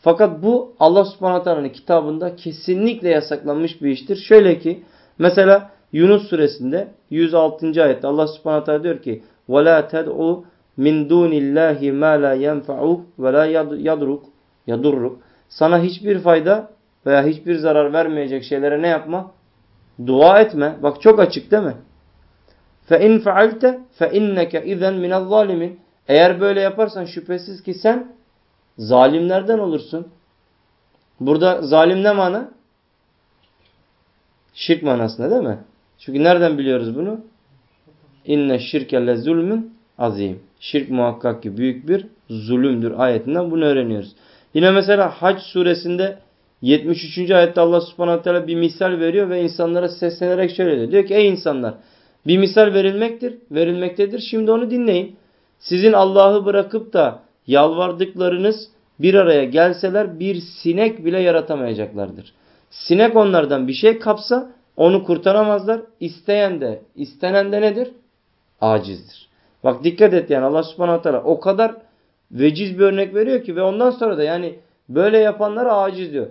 Fakat bu Allah subhanahu kitabında kesinlikle yasaklanmış bir iştir. Şöyle ki Mesela Yunus suresinde 106. ayette Allah subhanahu teala diyor ki وَلَا تَدْعُوا min dunillahi ma la yenfa'uk ve la yadruk yadurruk. Sana hiçbir fayda veya hiçbir zarar vermeyecek şeylere ne yapma? Dua etme. Bak çok açık değil mi? Fe in faalte fe inneke izen minel zalimin. Eğer böyle yaparsan şüphesiz ki sen zalimlerden olursun. Burada zalim ne mana? Şirk manasında değil mi? Çünkü nereden biliyoruz bunu? İnne şirkelle zulmün azim. Şirk muhakkak ki büyük bir zulümdür ayetinden bunu öğreniyoruz. Yine mesela Hac suresinde 73. ayette Allah subhanahu teala bir misal veriyor ve insanlara seslenerek şöyle diyor. Diyor ki ey insanlar bir misal verilmektir, verilmektedir. Şimdi onu dinleyin. Sizin Allah'ı bırakıp da yalvardıklarınız bir araya gelseler bir sinek bile yaratamayacaklardır. Sinek onlardan bir şey kapsa onu kurtaramazlar. İsteyen de, istenen de nedir? Acizdir. Bak dikkat et yani Allah subhanahu teala o kadar veciz bir örnek veriyor ki ve ondan sonra da yani böyle yapanlara aciz diyor.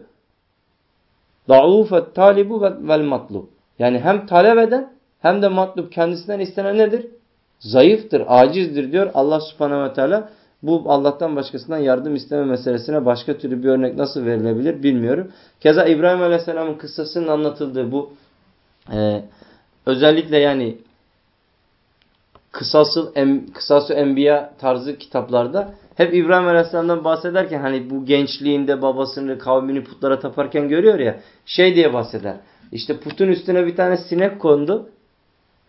Da'ufet talibu vel matlub. Yani hem talep eden hem de matlub kendisinden istenen nedir? Zayıftır, acizdir diyor Allah subhanahu ve teala. Bu Allah'tan başkasından yardım isteme meselesine başka türlü bir örnek nasıl verilebilir bilmiyorum. Keza İbrahim Aleyhisselam'ın kıssasının anlatıldığı bu e, özellikle yani kısasıl em, kısası enbiya tarzı kitaplarda hep İbrahim Aleyhisselam'dan bahsederken hani bu gençliğinde babasını kavmini putlara taparken görüyor ya şey diye bahseder. İşte putun üstüne bir tane sinek kondu.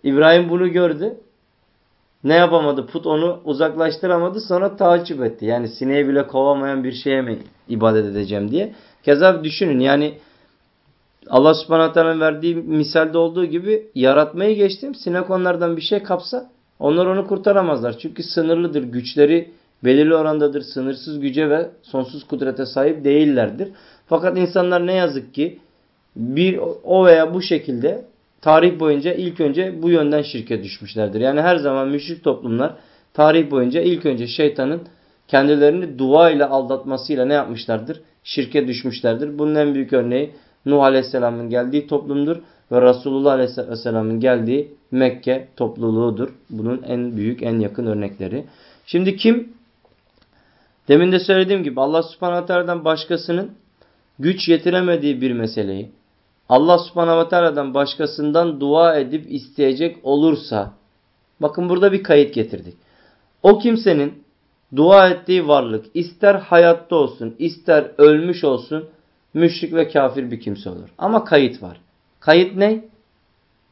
İbrahim bunu gördü. Ne yapamadı? Put onu uzaklaştıramadı. Sonra takip etti. Yani sineği bile kovamayan bir şeye mi ibadet edeceğim diye. Keza düşünün yani Allah subhanahu verdiği misalde olduğu gibi yaratmayı geçtim. Sinek onlardan bir şey kapsa onlar onu kurtaramazlar. Çünkü sınırlıdır. Güçleri belirli orandadır. Sınırsız güce ve sonsuz kudrete sahip değillerdir. Fakat insanlar ne yazık ki bir o veya bu şekilde tarih boyunca ilk önce bu yönden şirke düşmüşlerdir. Yani her zaman müşrik toplumlar tarih boyunca ilk önce şeytanın kendilerini dua ile aldatmasıyla ne yapmışlardır? Şirke düşmüşlerdir. Bunun en büyük örneği Nuh Aleyhisselam'ın geldiği toplumdur ve Resulullah Aleyhisselam'ın geldiği Mekke topluluğudur. Bunun en büyük, en yakın örnekleri. Şimdi kim? Demin de söylediğim gibi Allah subhanahu teala'dan başkasının güç yetiremediği bir meseleyi Allah subhanahu teala'dan başkasından dua edip isteyecek olursa bakın burada bir kayıt getirdik. O kimsenin dua ettiği varlık ister hayatta olsun ister ölmüş olsun müşrik ve kafir bir kimse olur. Ama kayıt var. Kayıt ne?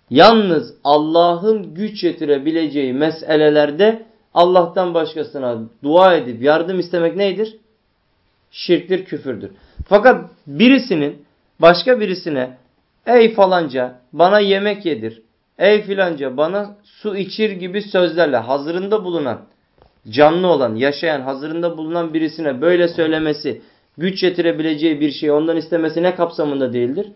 Yalnız Allah'ın güç yetirebileceği meselelerde Allah'tan başkasına dua edip yardım istemek neydir? Şirktir, küfürdür. Fakat birisinin başka birisine ey falanca bana yemek yedir, ey filanca bana su içir gibi sözlerle hazırında bulunan, canlı olan, yaşayan, hazırında bulunan birisine böyle söylemesi, güç yetirebileceği bir şey ondan istemesi ne kapsamında değildir?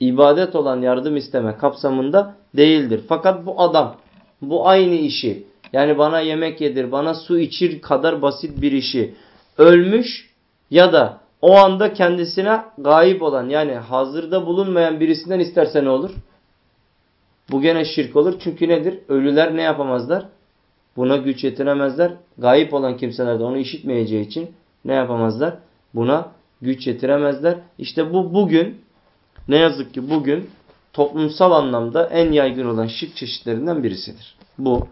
ibadet olan yardım isteme kapsamında değildir. Fakat bu adam bu aynı işi yani bana yemek yedir, bana su içir kadar basit bir işi ölmüş ya da o anda kendisine gayip olan yani hazırda bulunmayan birisinden isterse ne olur? Bu gene şirk olur. Çünkü nedir? Ölüler ne yapamazlar? Buna güç yetiremezler. Gayip olan kimseler de onu işitmeyeceği için ne yapamazlar? Buna güç yetiremezler. İşte bu bugün ne yazık ki bugün toplumsal anlamda en yaygın olan şirk çeşitlerinden birisidir. Bu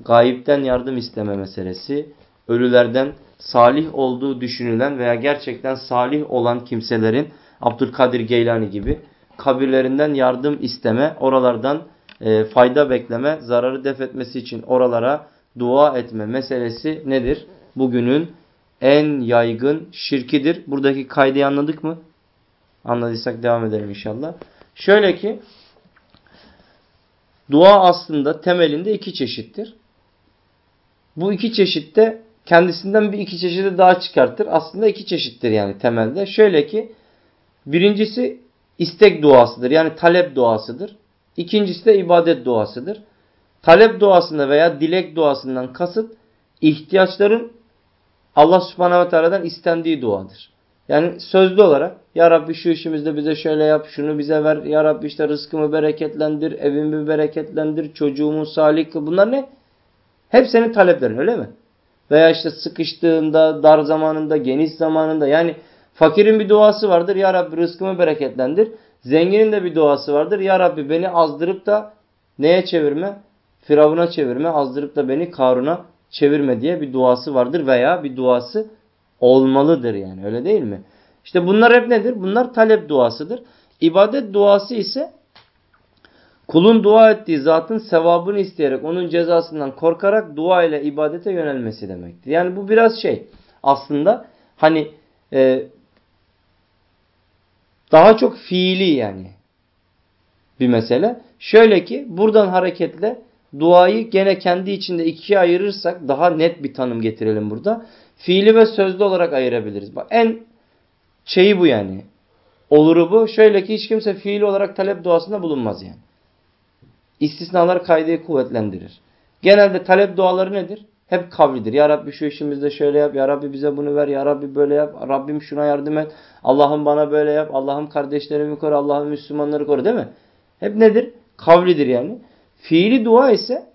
gayipten yardım isteme meselesi, ölülerden salih olduğu düşünülen veya gerçekten salih olan kimselerin Abdülkadir Geylani gibi kabirlerinden yardım isteme, oralardan e, fayda bekleme, zararı def etmesi için oralara dua etme meselesi nedir? Bugünün en yaygın şirkidir. Buradaki kaydı anladık mı? Anladıysak devam edelim inşallah. Şöyle ki dua aslında temelinde iki çeşittir. Bu iki çeşitte kendisinden bir iki çeşidi daha çıkartır. Aslında iki çeşittir yani temelde. Şöyle ki birincisi istek duasıdır. Yani talep duasıdır. İkincisi de ibadet duasıdır. Talep duasında veya dilek duasından kasıt ihtiyaçların Allah subhanahu ve teala'dan istendiği duadır. Yani sözlü olarak Ya Rabbi şu işimizde bize şöyle yap, şunu bize ver. Ya Rabbi işte rızkımı bereketlendir, evimi bereketlendir, çocuğumu salih kıl. Bunlar ne? Hep senin taleplerin öyle mi? Veya işte sıkıştığında, dar zamanında, geniş zamanında. Yani fakirin bir duası vardır. Ya Rabbi rızkımı bereketlendir. Zenginin de bir duası vardır. Ya Rabbi beni azdırıp da neye çevirme? Firavuna çevirme. Azdırıp da beni Karun'a çevirme diye bir duası vardır. Veya bir duası olmalıdır yani öyle değil mi? İşte bunlar hep nedir? Bunlar talep duasıdır. İbadet duası ise kulun dua ettiği zatın sevabını isteyerek onun cezasından korkarak dua ile ibadete yönelmesi demektir. Yani bu biraz şey aslında hani e, daha çok fiili yani bir mesele. Şöyle ki buradan hareketle duayı gene kendi içinde ikiye ayırırsak daha net bir tanım getirelim burada. Fiili ve sözlü olarak ayırabiliriz. Bak en şeyi bu yani. Oluru bu. Şöyle ki hiç kimse fiili olarak talep duasında bulunmaz yani. İstisnalar kaydeyi kuvvetlendirir. Genelde talep duaları nedir? Hep kavlidir. Ya Rabbi şu işimizde şöyle yap. Ya Rabbi bize bunu ver. Ya Rabbi böyle yap. Rabbim şuna yardım et. Allah'ım bana böyle yap. Allah'ım kardeşlerimi koru. Allah'ım Müslümanları koru değil mi? Hep nedir? Kavlidir yani. Fiili dua ise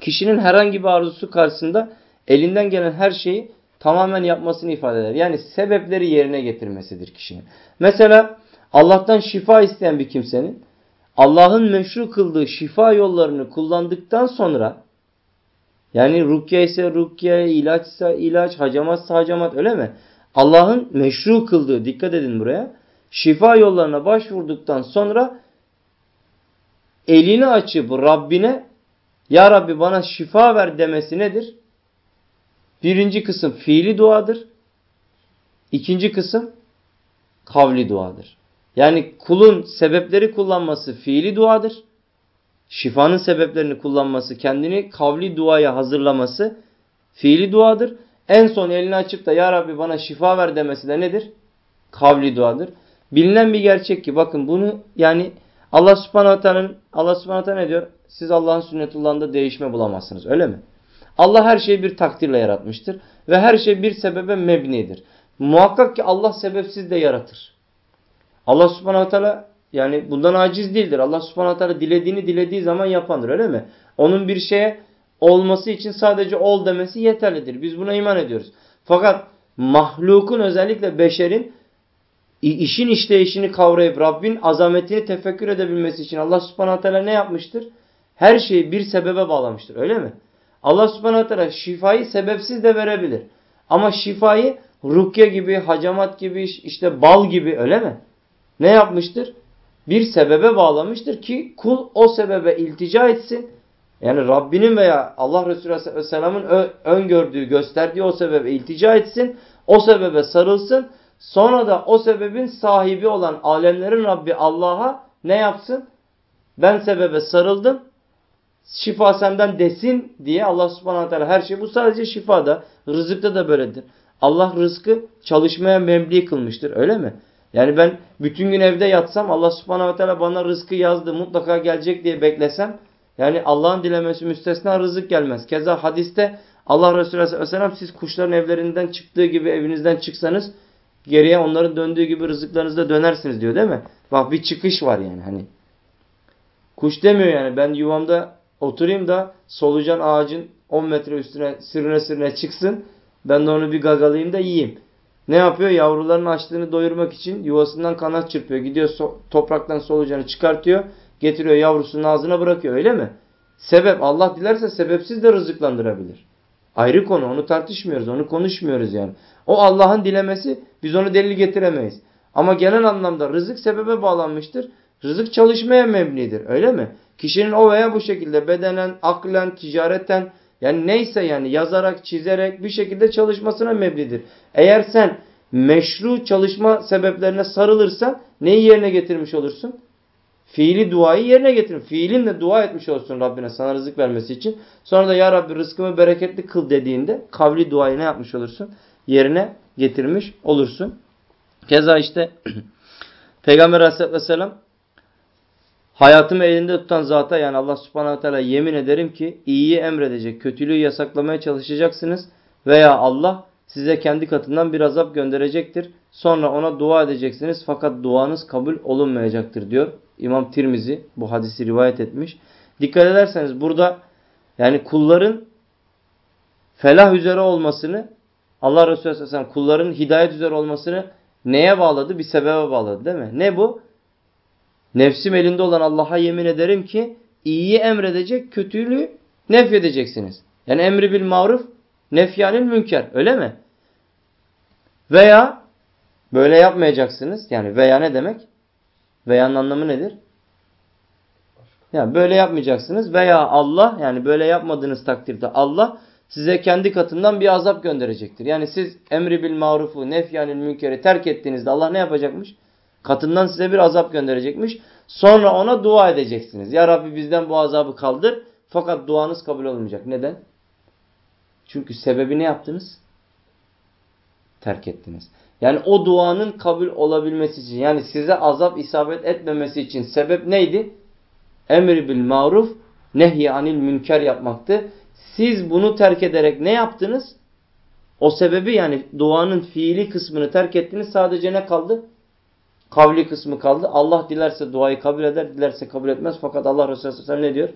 kişinin herhangi bir arzusu karşısında elinden gelen her şeyi tamamen yapmasını ifade eder. Yani sebepleri yerine getirmesidir kişinin. Mesela Allah'tan şifa isteyen bir kimsenin Allah'ın meşru kıldığı şifa yollarını kullandıktan sonra yani rukye ise rukye, ilaç ise ilaç, hacamatsa hacamat öyle mi? Allah'ın meşru kıldığı, dikkat edin buraya, şifa yollarına başvurduktan sonra elini açıp Rabbine Ya Rabbi bana şifa ver demesi nedir? Birinci kısım fiili duadır. İkinci kısım kavli duadır. Yani kulun sebepleri kullanması fiili duadır. Şifanın sebeplerini kullanması, kendini kavli duaya hazırlaması fiili duadır. En son elini açıp da Ya Rabbi bana şifa ver demesi de nedir? Kavli duadır. Bilinen bir gerçek ki bakın bunu yani Allah subhanahu teala'nın Allah subhanahu teala ne diyor? Siz Allah'ın sünnetullahında değişme bulamazsınız. Öyle mi? Allah her şeyi bir takdirle yaratmıştır. Ve her şey bir sebebe mebnidir. Muhakkak ki Allah sebepsiz de yaratır. Allah subhanahu teala yani bundan aciz değildir. Allah subhanahu teala dilediğini dilediği zaman yapandır öyle mi? Onun bir şeye olması için sadece ol demesi yeterlidir. Biz buna iman ediyoruz. Fakat mahlukun özellikle beşerin işin işleyişini kavrayıp Rabbin azametini tefekkür edebilmesi için Allah subhanahu teala ne yapmıştır? Her şeyi bir sebebe bağlamıştır öyle mi? Allah subhanahu teala şifayı sebepsiz de verebilir. Ama şifayı rukye gibi, hacamat gibi, işte bal gibi öyle mi? Ne yapmıştır? Bir sebebe bağlamıştır ki kul o sebebe iltica etsin. Yani Rabbinin veya Allah Resulü Aleyhisselam'ın öngördüğü, gösterdiği o sebebe iltica etsin. O sebebe sarılsın. Sonra da o sebebin sahibi olan alemlerin Rabbi Allah'a ne yapsın? Ben sebebe sarıldım şifa senden desin diye Allah subhanahu teala her şey bu sadece şifada. Rızıkta da böyledir. Allah rızkı çalışmaya memli kılmıştır öyle mi? Yani ben bütün gün evde yatsam Allah subhanahu teala bana rızkı yazdı mutlaka gelecek diye beklesem yani Allah'ın dilemesi müstesna rızık gelmez. Keza hadiste Allah Resulü Aleyhisselam siz kuşların evlerinden çıktığı gibi evinizden çıksanız geriye onların döndüğü gibi rızıklarınızda dönersiniz diyor değil mi? Bak bir çıkış var yani hani. Kuş demiyor yani ben yuvamda Oturayım da solucan ağacın 10 metre üstüne sürüne sürüne çıksın. Ben de onu bir gagalayayım da yiyeyim. Ne yapıyor? Yavruların açlığını doyurmak için yuvasından kanat çırpıyor. Gidiyor so topraktan solucanı çıkartıyor. Getiriyor yavrusunun ağzına bırakıyor öyle mi? Sebep Allah dilerse sebepsiz de rızıklandırabilir. Ayrı konu onu tartışmıyoruz onu konuşmuyoruz yani. O Allah'ın dilemesi biz onu delil getiremeyiz. Ama genel anlamda rızık sebebe bağlanmıştır. Rızık çalışmaya mebnidir öyle mi? Kişinin o veya bu şekilde bedenen, aklen, ticareten yani neyse yani yazarak, çizerek bir şekilde çalışmasına mebnidir. Eğer sen meşru çalışma sebeplerine sarılırsan neyi yerine getirmiş olursun? Fiili duayı yerine getirin. Fiilinle dua etmiş olsun Rabbine sana rızık vermesi için. Sonra da ya Rabbi rızkımı bereketli kıl dediğinde kavli duayı ne yapmış olursun? Yerine getirmiş olursun. Keza işte Peygamber Aleyhisselatü Vesselam Hayatımı elinde tutan zata yani Allah subhanahu teala yemin ederim ki iyiyi emredecek, kötülüğü yasaklamaya çalışacaksınız veya Allah size kendi katından bir azap gönderecektir Sonra ona dua edeceksiniz fakat duanız kabul olunmayacaktır diyor. İmam Tirmizi bu hadisi rivayet etmiş. Dikkat ederseniz burada yani kulların felah üzere olmasını Allah Resulü Aleyhisselam kulların hidayet üzere olmasını neye bağladı? Bir sebebe bağladı değil mi? Ne bu? Nefsim elinde olan Allah'a yemin ederim ki iyiyi emredecek, kötülüğü nefyedeceksiniz. Yani emri bil maruf, nefyanil münker. Öyle mi? Veya böyle yapmayacaksınız. Yani veya ne demek? Veya'nın anlamı nedir? Yani böyle yapmayacaksınız veya Allah yani böyle yapmadığınız takdirde Allah size kendi katından bir azap gönderecektir. Yani siz emri bil marufu nefyanil münkeri terk ettiğinizde Allah ne yapacakmış? Katından size bir azap gönderecekmiş. Sonra ona dua edeceksiniz. Ya Rabbi bizden bu azabı kaldır. Fakat duanız kabul olmayacak. Neden? Çünkü sebebi ne yaptınız? Terk ettiniz. Yani o duanın kabul olabilmesi için yani size azap isabet etmemesi için sebep neydi? Emri bil maruf nehy anil münker yapmaktı. Siz bunu terk ederek ne yaptınız? O sebebi yani duanın fiili kısmını terk ettiniz. Sadece ne kaldı? Kavli kısmı kaldı. Allah dilerse duayı kabul eder, dilerse kabul etmez. Fakat Allah Resulü Aleyhisselam ne diyor?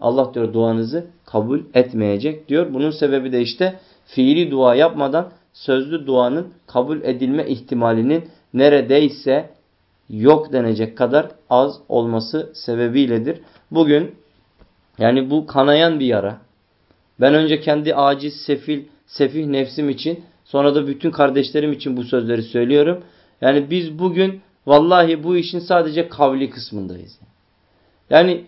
Allah diyor duanızı kabul etmeyecek diyor. Bunun sebebi de işte fiili dua yapmadan sözlü duanın kabul edilme ihtimalinin neredeyse yok denecek kadar az olması sebebiyledir. Bugün yani bu kanayan bir yara. Ben önce kendi aciz, sefil, sefih nefsim için sonra da bütün kardeşlerim için bu sözleri söylüyorum. Yani biz bugün vallahi bu işin sadece kavli kısmındayız. Yani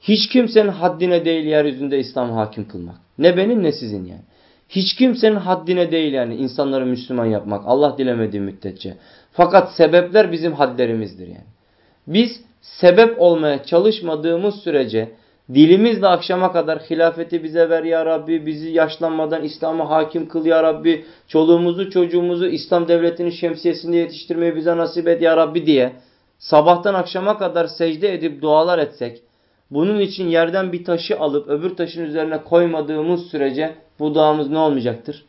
hiç kimsenin haddine değil yeryüzünde İslam hakim kılmak. Ne benim ne sizin yani. Hiç kimsenin haddine değil yani insanları Müslüman yapmak. Allah dilemediği müddetçe. Fakat sebepler bizim hadlerimizdir yani. Biz sebep olmaya çalışmadığımız sürece dilimizle akşama kadar hilafeti bize ver ya Rabbi, bizi yaşlanmadan İslam'a hakim kıl ya Rabbi, çoluğumuzu çocuğumuzu İslam devletinin şemsiyesinde yetiştirmeyi bize nasip et ya Rabbi diye sabahtan akşama kadar secde edip dualar etsek, bunun için yerden bir taşı alıp öbür taşın üzerine koymadığımız sürece bu duamız ne olmayacaktır?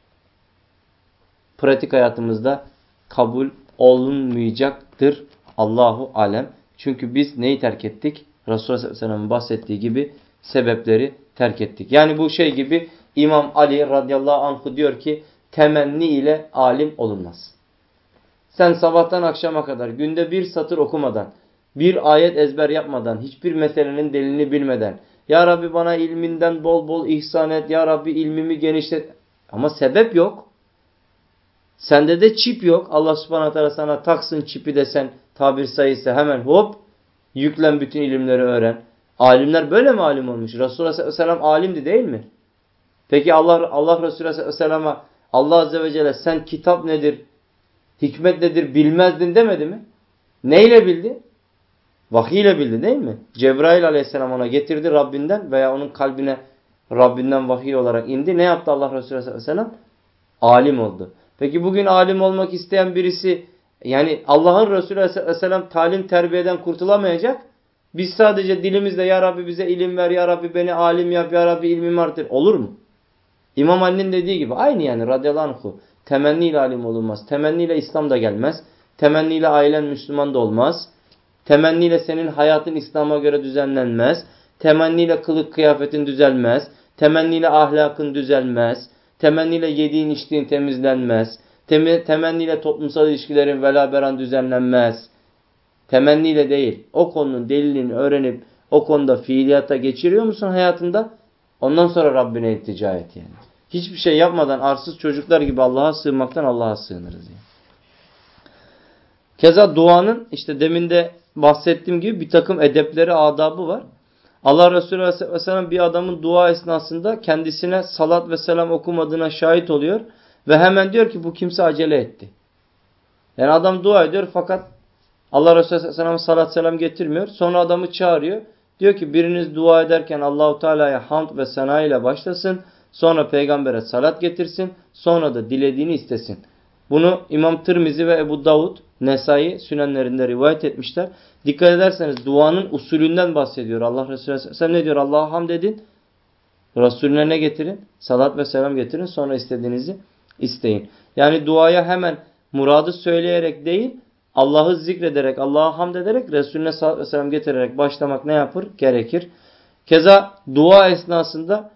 Pratik hayatımızda kabul olunmayacaktır. Allahu alem. Çünkü biz neyi terk ettik? Resulullah Aleyhisselam'ın bahsettiği gibi sebepleri terk ettik. Yani bu şey gibi İmam Ali radıyallahu anh diyor ki temenni ile alim olunmaz. Sen sabahtan akşama kadar günde bir satır okumadan, bir ayet ezber yapmadan, hiçbir meselenin delilini bilmeden, Ya Rabbi bana ilminden bol bol ihsan et, Ya Rabbi ilmimi genişlet. Ama sebep yok. Sende de çip yok. Allah subhanahu teala sana taksın çipi desen tabir sayısı hemen hop yüklen bütün ilimleri öğren. Alimler böyle mi alim olmuş? Resulullah sallallahu aleyhi ve sellem alimdi değil mi? Peki Allah Allah Resulü sallallahu aleyhi ve sellem'e Allah azze ve celle sen kitap nedir, hikmet nedir bilmezdin demedi mi? Neyle bildi? Vahiy ile bildi değil mi? Cebrail aleyhisselam ona getirdi Rabbinden veya onun kalbine Rabbinden vahiy olarak indi. Ne yaptı Allah Resulü sallallahu aleyhi ve sellem? Alim oldu. Peki bugün alim olmak isteyen birisi yani Allah'ın Resulü aleyhisselam talim terbiyeden kurtulamayacak. Biz sadece dilimizle ya Rabbi bize ilim ver, ya Rabbi beni alim yap, ya Rabbi ilmimi artır. Olur mu? İmam Ali'nin dediği gibi aynı yani radıyallahu anhu. Temenniyle alim olunmaz. Temenniyle İslam da gelmez. Temenniyle ailen Müslüman da olmaz. Temenniyle senin hayatın İslam'a göre düzenlenmez. Temenniyle kılık kıyafetin düzelmez. Temenniyle ahlakın düzelmez. Temenniyle yediğin içtiğin temizlenmez. Temenniyle toplumsal ilişkilerin velaberan düzenlenmez. Temenniyle değil. O konunun delilini öğrenip o konuda fiiliyata geçiriyor musun hayatında? Ondan sonra Rabbine iltica et yani. Hiçbir şey yapmadan arsız çocuklar gibi Allah'a sığınmaktan Allah'a sığınırız yani. Keza duanın işte deminde bahsettiğim gibi bir takım edepleri, adabı var. Allah Resulü Aleyhisselam bir adamın dua esnasında kendisine salat ve selam okumadığına şahit oluyor. Ve hemen diyor ki bu kimse acele etti. Yani adam dua ediyor fakat Allah Resulü Aleyhisselam salat selam getirmiyor. Sonra adamı çağırıyor. Diyor ki biriniz dua ederken Allahu Teala'ya hamd ve sena ile başlasın. Sonra peygambere salat getirsin. Sonra da dilediğini istesin. Bunu İmam Tirmizi ve Ebu Davud Nesai sünenlerinde rivayet etmişler. Dikkat ederseniz duanın usulünden bahsediyor. Allah Resulü sen ne diyor? Allah'a hamd edin. Resulüne ne getirin? Salat ve selam getirin. Sonra istediğinizi isteyin. Yani duaya hemen muradı söyleyerek değil Allah'ı zikrederek, Allah'a hamd ederek, Resulüne sallallahu getirerek başlamak ne yapır? Gerekir. Keza dua esnasında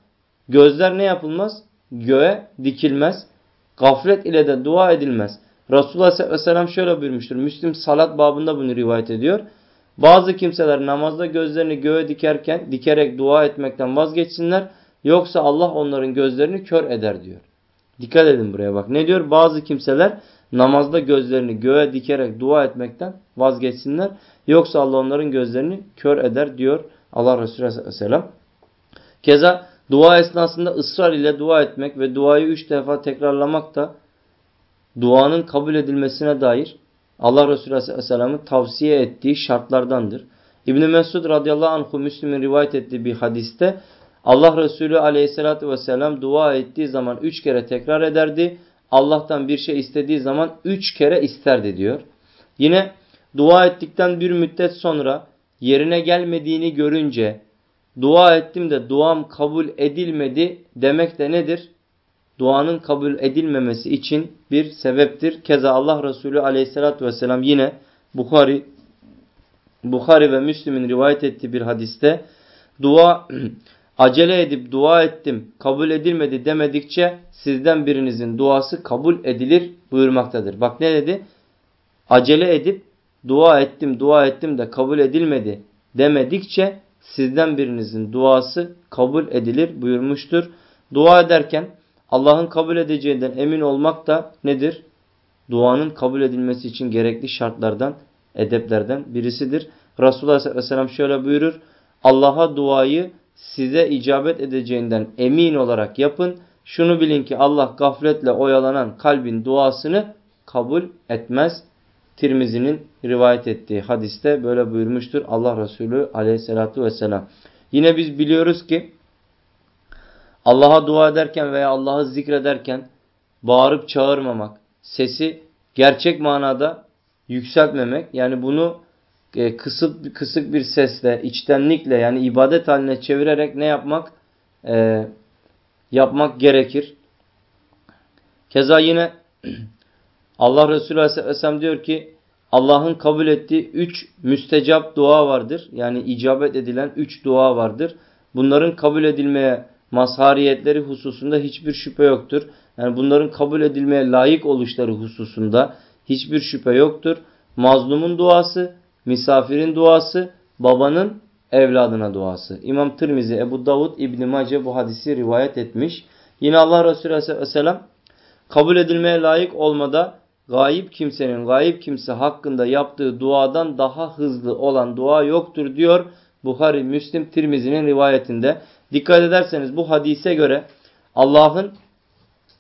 gözler ne yapılmaz? Göğe dikilmez. Gaflet ile de dua edilmez. Resulullah sallallahu şöyle buyurmuştur. Müslim salat babında bunu rivayet ediyor. Bazı kimseler namazda gözlerini göğe dikerken dikerek dua etmekten vazgeçsinler. Yoksa Allah onların gözlerini kör eder diyor. Dikkat edin buraya bak. Ne diyor? Bazı kimseler namazda gözlerini göğe dikerek dua etmekten vazgeçsinler. Yoksa Allah onların gözlerini kör eder diyor Allah Resulü Aleyhisselam. Keza dua esnasında ısrar ile dua etmek ve duayı üç defa tekrarlamak da duanın kabul edilmesine dair Allah Resulü Aleyhisselam'ın tavsiye ettiği şartlardandır. İbn Mesud radıyallahu anhu Müslim'in rivayet ettiği bir hadiste Allah Resulü Aleyhisselatü vesselam dua ettiği zaman üç kere tekrar ederdi. Allah'tan bir şey istediği zaman üç kere isterdi diyor. Yine dua ettikten bir müddet sonra yerine gelmediğini görünce dua ettim de duam kabul edilmedi demek de nedir? Duanın kabul edilmemesi için bir sebeptir. Keza Allah Resulü aleyhissalatü vesselam yine Bukhari, Bukhari ve Müslim'in rivayet ettiği bir hadiste dua acele edip dua ettim kabul edilmedi demedikçe sizden birinizin duası kabul edilir buyurmaktadır. Bak ne dedi? Acele edip dua ettim dua ettim de kabul edilmedi demedikçe sizden birinizin duası kabul edilir buyurmuştur. Dua ederken Allah'ın kabul edeceğinden emin olmak da nedir? Duanın kabul edilmesi için gerekli şartlardan, edeplerden birisidir. Resulullah sallallahu aleyhi ve sellem şöyle buyurur. Allah'a duayı size icabet edeceğinden emin olarak yapın. Şunu bilin ki Allah gafletle oyalanan kalbin duasını kabul etmez. Tirmizi'nin rivayet ettiği hadiste böyle buyurmuştur Allah Resulü aleyhissalatu vesselam. Yine biz biliyoruz ki Allah'a dua ederken veya Allah'ı zikrederken bağırıp çağırmamak, sesi gerçek manada yükseltmemek yani bunu e, kısık, bir sesle, içtenlikle yani ibadet haline çevirerek ne yapmak? E, yapmak gerekir. Keza yine Allah Resulü Aleyhisselam diyor ki Allah'ın kabul ettiği üç müstecap dua vardır. Yani icabet edilen üç dua vardır. Bunların kabul edilmeye mazhariyetleri hususunda hiçbir şüphe yoktur. Yani bunların kabul edilmeye layık oluşları hususunda hiçbir şüphe yoktur. Mazlumun duası, misafirin duası, babanın evladına duası. İmam Tirmizi, Ebu Davud, İbn Mace bu hadisi rivayet etmiş. Yine Allah Resulü Aleyhisselam kabul edilmeye layık olmada gayip kimsenin gayip kimse hakkında yaptığı duadan daha hızlı olan dua yoktur diyor. Buhari, Müslim, Tirmizi'nin rivayetinde. Dikkat ederseniz bu hadise göre Allah'ın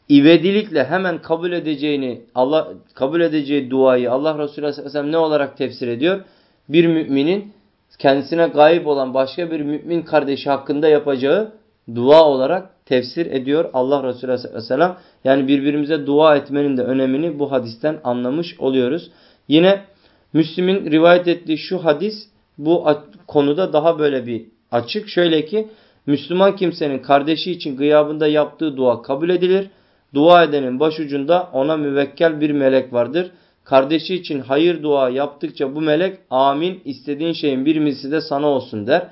ivedilikle hemen kabul edeceğini, Allah kabul edeceği duayı Allah Resulü Aleyhisselam ne olarak tefsir ediyor? Bir müminin kendisine gayip olan başka bir mümin kardeşi hakkında yapacağı dua olarak tefsir ediyor Allah Resulü Aleyhisselam. Yani birbirimize dua etmenin de önemini bu hadisten anlamış oluyoruz. Yine Müslim'in rivayet ettiği şu hadis bu konuda daha böyle bir açık. Şöyle ki Müslüman kimsenin kardeşi için gıyabında yaptığı dua kabul edilir. Dua edenin başucunda ona müvekkel bir melek vardır. Kardeşi için hayır dua yaptıkça bu melek amin istediğin şeyin bir misli de sana olsun der.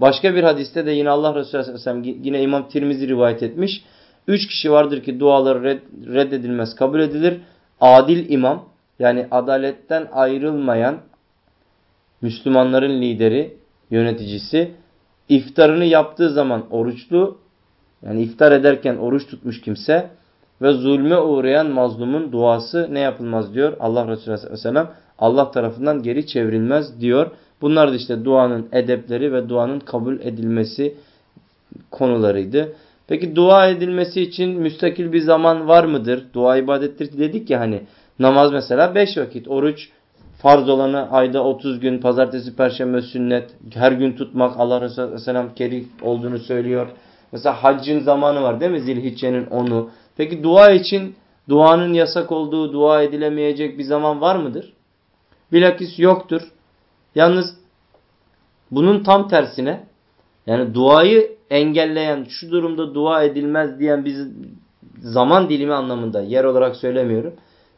Başka bir hadiste de yine Allah Resulü Aleyhisselam yine İmam Tirmizi rivayet etmiş. Üç kişi vardır ki duaları red, reddedilmez kabul edilir. Adil imam yani adaletten ayrılmayan Müslümanların lideri, yöneticisi. iftarını yaptığı zaman oruçlu yani iftar ederken oruç tutmuş kimse ve zulme uğrayan mazlumun duası ne yapılmaz diyor Allah Resulü Aleyhisselam. Allah tarafından geri çevrilmez diyor. Bunlar da işte duanın edepleri ve duanın kabul edilmesi konularıydı. Peki dua edilmesi için müstakil bir zaman var mıdır? Dua ibadettir dedik ya hani namaz mesela 5 vakit, oruç farz olanı ayda 30 gün, pazartesi, perşembe sünnet, her gün tutmak Allah Resulü Aleyhisselam kerih olduğunu söylüyor. Mesela haccın zamanı var değil mi? Zilhicce'nin onu. Peki dua için duanın yasak olduğu, dua edilemeyecek bir zaman var mıdır? Bilakis yoktur. Yalnız bunun tam tersine yani duayı engelleyen, şu durumda dua edilmez diyen bir zaman dilimi anlamında yer olarak söylemiyorum.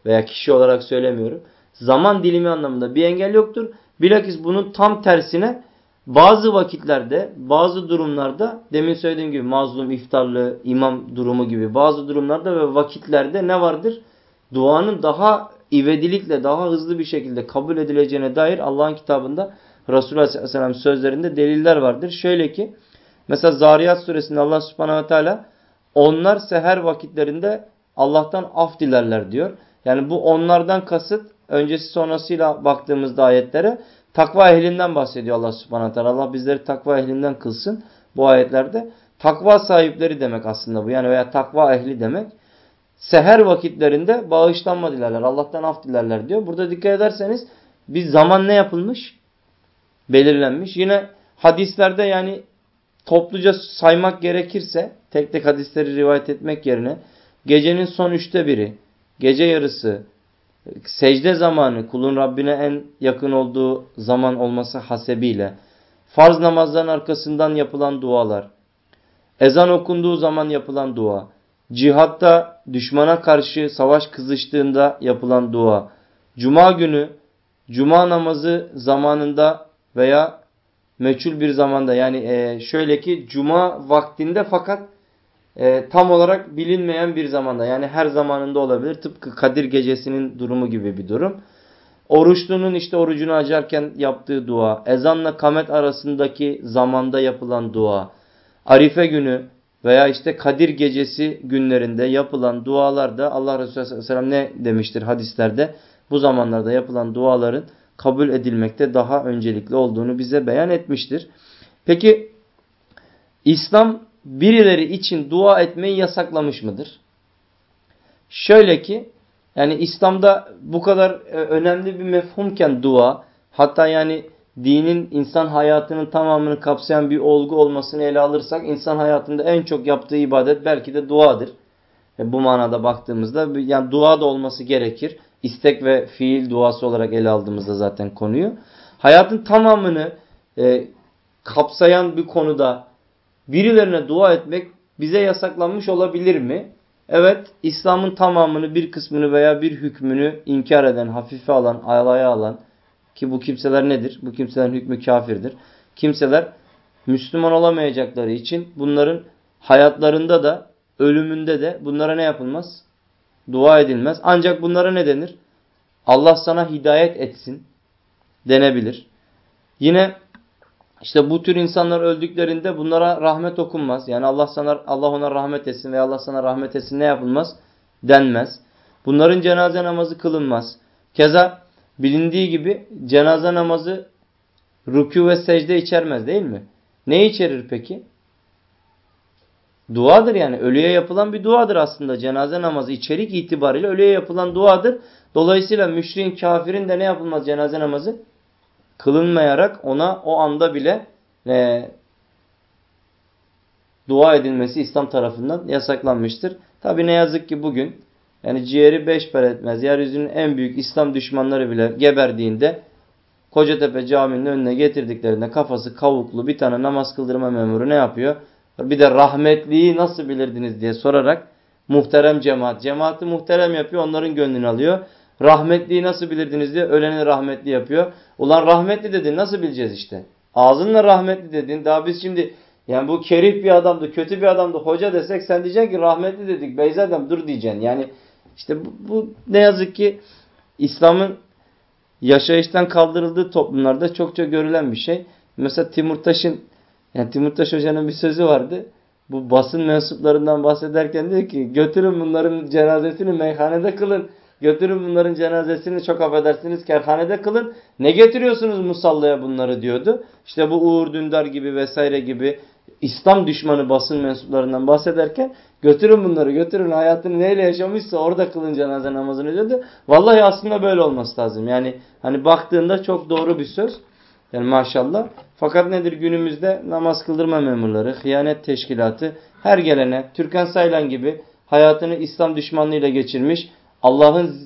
veya kişi olarak söylemiyorum. Zaman dilimi anlamında bir engel yoktur. Bilakis bunun tam tersine bazı vakitlerde, bazı durumlarda demin söylediğim gibi mazlum iftarlı, imam durumu gibi bazı durumlarda ve vakitlerde ne vardır? Duanın daha ivedilikle, daha hızlı bir şekilde kabul edileceğine dair Allah'ın kitabında Resulullah Aleyhisselam sözlerinde deliller vardır. Şöyle ki mesela Zariyat suresinde Allah subhanahu ve teala onlar seher vakitlerinde Allah'tan af dilerler diyor. Yani bu onlardan kasıt öncesi sonrasıyla baktığımızda ayetlere takva ehlinden bahsediyor Allah subhanahu teala. Allah bizleri takva ehlinden kılsın bu ayetlerde. Takva sahipleri demek aslında bu. Yani veya takva ehli demek. Seher vakitlerinde bağışlanma dilerler. Allah'tan af dilerler diyor. Burada dikkat ederseniz bir zaman ne yapılmış? Belirlenmiş. Yine hadislerde yani topluca saymak gerekirse tek tek hadisleri rivayet etmek yerine gecenin son üçte biri, gece yarısı, secde zamanı kulun Rabbine en yakın olduğu zaman olması hasebiyle, farz namazların arkasından yapılan dualar, ezan okunduğu zaman yapılan dua, cihatta düşmana karşı savaş kızıştığında yapılan dua, cuma günü, cuma namazı zamanında veya meçhul bir zamanda yani e, şöyle ki cuma vaktinde fakat e, tam olarak bilinmeyen bir zamanda yani her zamanında olabilir. Tıpkı Kadir gecesinin durumu gibi bir durum. Oruçlunun işte orucunu açarken yaptığı dua, ezanla kamet arasındaki zamanda yapılan dua, Arife günü veya işte Kadir gecesi günlerinde yapılan dualarda Allah Resulü Aleyhisselam ne demiştir hadislerde? Bu zamanlarda yapılan duaların kabul edilmekte daha öncelikli olduğunu bize beyan etmiştir. Peki İslam birileri için dua etmeyi yasaklamış mıdır? Şöyle ki yani İslam'da bu kadar e, önemli bir mefhumken dua hatta yani dinin insan hayatının tamamını kapsayan bir olgu olmasını ele alırsak insan hayatında en çok yaptığı ibadet belki de duadır. E bu manada baktığımızda yani dua da olması gerekir. İstek ve fiil duası olarak ele aldığımızda zaten konuyu. Hayatın tamamını e, kapsayan bir konuda birilerine dua etmek bize yasaklanmış olabilir mi? Evet, İslam'ın tamamını bir kısmını veya bir hükmünü inkar eden, hafife alan, alaya alan ki bu kimseler nedir? Bu kimselerin hükmü kafirdir. Kimseler Müslüman olamayacakları için bunların hayatlarında da ölümünde de bunlara ne yapılmaz? Dua edilmez. Ancak bunlara ne denir? Allah sana hidayet etsin denebilir. Yine işte bu tür insanlar öldüklerinde bunlara rahmet okunmaz. Yani Allah sana Allah ona rahmet etsin veya Allah sana rahmet etsin ne yapılmaz? Denmez. Bunların cenaze namazı kılınmaz. Keza bilindiği gibi cenaze namazı rükû ve secde içermez değil mi? Ne içerir peki? Duadır yani. Ölüye yapılan bir duadır aslında. Cenaze namazı içerik itibariyle ölüye yapılan duadır. Dolayısıyla müşriğin, kafirin de ne yapılmaz cenaze namazı? Kılınmayarak ona o anda bile e, dua edilmesi İslam tarafından yasaklanmıştır. Tabi ne yazık ki bugün yani ciğeri beş per etmez. Yeryüzünün en büyük İslam düşmanları bile geberdiğinde Kocatepe Camii'nin önüne getirdiklerinde kafası kavuklu bir tane namaz kıldırma memuru ne yapıyor? Bir de rahmetliyi nasıl bilirdiniz diye sorarak muhterem cemaat. Cemaati muhterem yapıyor onların gönlünü alıyor. Rahmetliyi nasıl bilirdiniz diye öleni rahmetli yapıyor. Ulan rahmetli dedin nasıl bileceğiz işte. Ağzınla rahmetli dedin. Daha biz şimdi yani bu kerif bir adamdı, kötü bir adamdı, hoca desek sen diyeceksin ki rahmetli dedik. Beyzadem dur diyeceksin. Yani işte bu, bu ne yazık ki İslam'ın yaşayıştan kaldırıldığı toplumlarda çokça görülen bir şey. Mesela Timurtaş'ın yani Timurtaş Hoca'nın bir sözü vardı. Bu basın mensuplarından bahsederken diyor ki götürün bunların cenazesini meyhanede kılın. Götürün bunların cenazesini çok affedersiniz kerhanede kılın. Ne getiriyorsunuz musallaya bunları diyordu. İşte bu Uğur Dündar gibi vesaire gibi İslam düşmanı basın mensuplarından bahsederken götürün bunları götürün hayatını neyle yaşamışsa orada kılın cenaze namazını diyordu. Vallahi aslında böyle olması lazım. Yani hani baktığında çok doğru bir söz. Yani maşallah. Fakat nedir günümüzde namaz kıldırma memurları, hıyanet teşkilatı her gelene Türkan Saylan gibi hayatını İslam düşmanlığıyla geçirmiş Allah'ın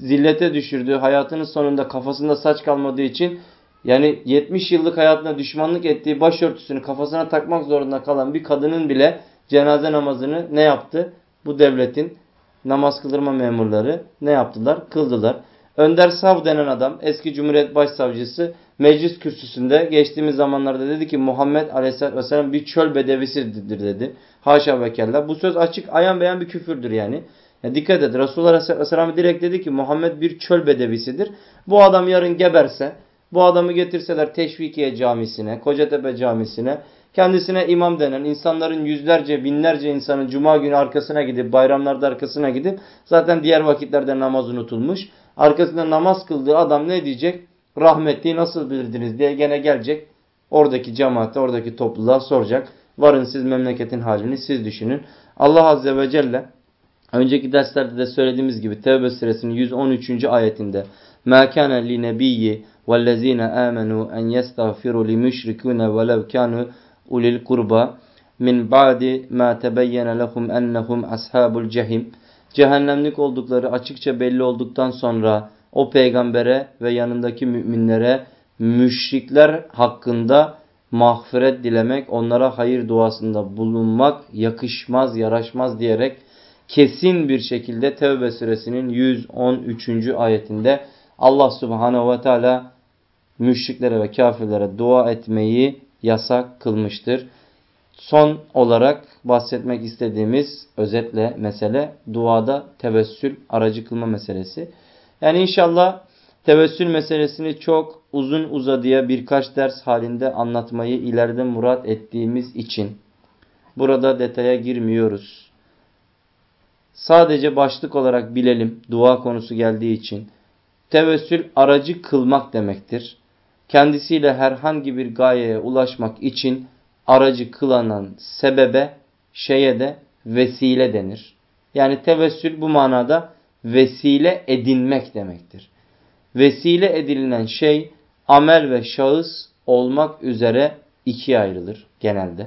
zillete düşürdüğü hayatının sonunda kafasında saç kalmadığı için yani 70 yıllık hayatına düşmanlık ettiği başörtüsünü kafasına takmak zorunda kalan bir kadının bile cenaze namazını ne yaptı? Bu devletin namaz kıldırma memurları ne yaptılar? Kıldılar. Önder Sav denen adam eski Cumhuriyet Başsavcısı meclis kürsüsünde geçtiğimiz zamanlarda dedi ki Muhammed Aleyhisselatü Vesselam bir çöl bedevisidir dedi. Haşa ve kella. Bu söz açık ayan beyan bir küfürdür yani. Ya dikkat et Resulullah Aleyhisselatü Vesselam direkt dedi ki Muhammed bir çöl bedevisidir. Bu adam yarın geberse bu adamı getirseler Teşvikiye Camisi'ne, Kocatepe Camisi'ne kendisine imam denen insanların yüzlerce binlerce insanın cuma günü arkasına gidip bayramlarda arkasına gidip zaten diğer vakitlerde namaz unutulmuş. Arkasında namaz kıldığı adam ne diyecek? Rahmetliyi nasıl bilirdiniz diye gene gelecek. Oradaki cemaate, oradaki topluluğa soracak. Varın siz memleketin halini siz düşünün. Allah Azze ve Celle önceki derslerde de söylediğimiz gibi Tevbe suresinin 113. ayetinde مَا كَانَ لِنَبِيِّ وَالَّذ۪ينَ آمَنُوا اَنْ يَسْتَغْفِرُوا لِمُشْرِكُونَ وَلَوْ كَانُوا ulil kurba min ba'di ma tebeyyene lehum ennehum ashabul cehim. Cehennemlik oldukları açıkça belli olduktan sonra o peygambere ve yanındaki müminlere müşrikler hakkında mağfiret dilemek, onlara hayır duasında bulunmak yakışmaz, yaraşmaz diyerek kesin bir şekilde Tevbe suresinin 113. ayetinde Allah subhanehu ve teala müşriklere ve kafirlere dua etmeyi yasak kılmıştır. Son olarak bahsetmek istediğimiz özetle mesele duada tevessül aracı kılma meselesi. Yani inşallah tevessül meselesini çok uzun uzadıya birkaç ders halinde anlatmayı ileride murat ettiğimiz için burada detaya girmiyoruz. Sadece başlık olarak bilelim dua konusu geldiği için. Tevessül aracı kılmak demektir kendisiyle herhangi bir gayeye ulaşmak için aracı kılanan sebebe, şeye de vesile denir. Yani tevessül bu manada vesile edinmek demektir. Vesile edilen şey amel ve şahıs olmak üzere ikiye ayrılır genelde.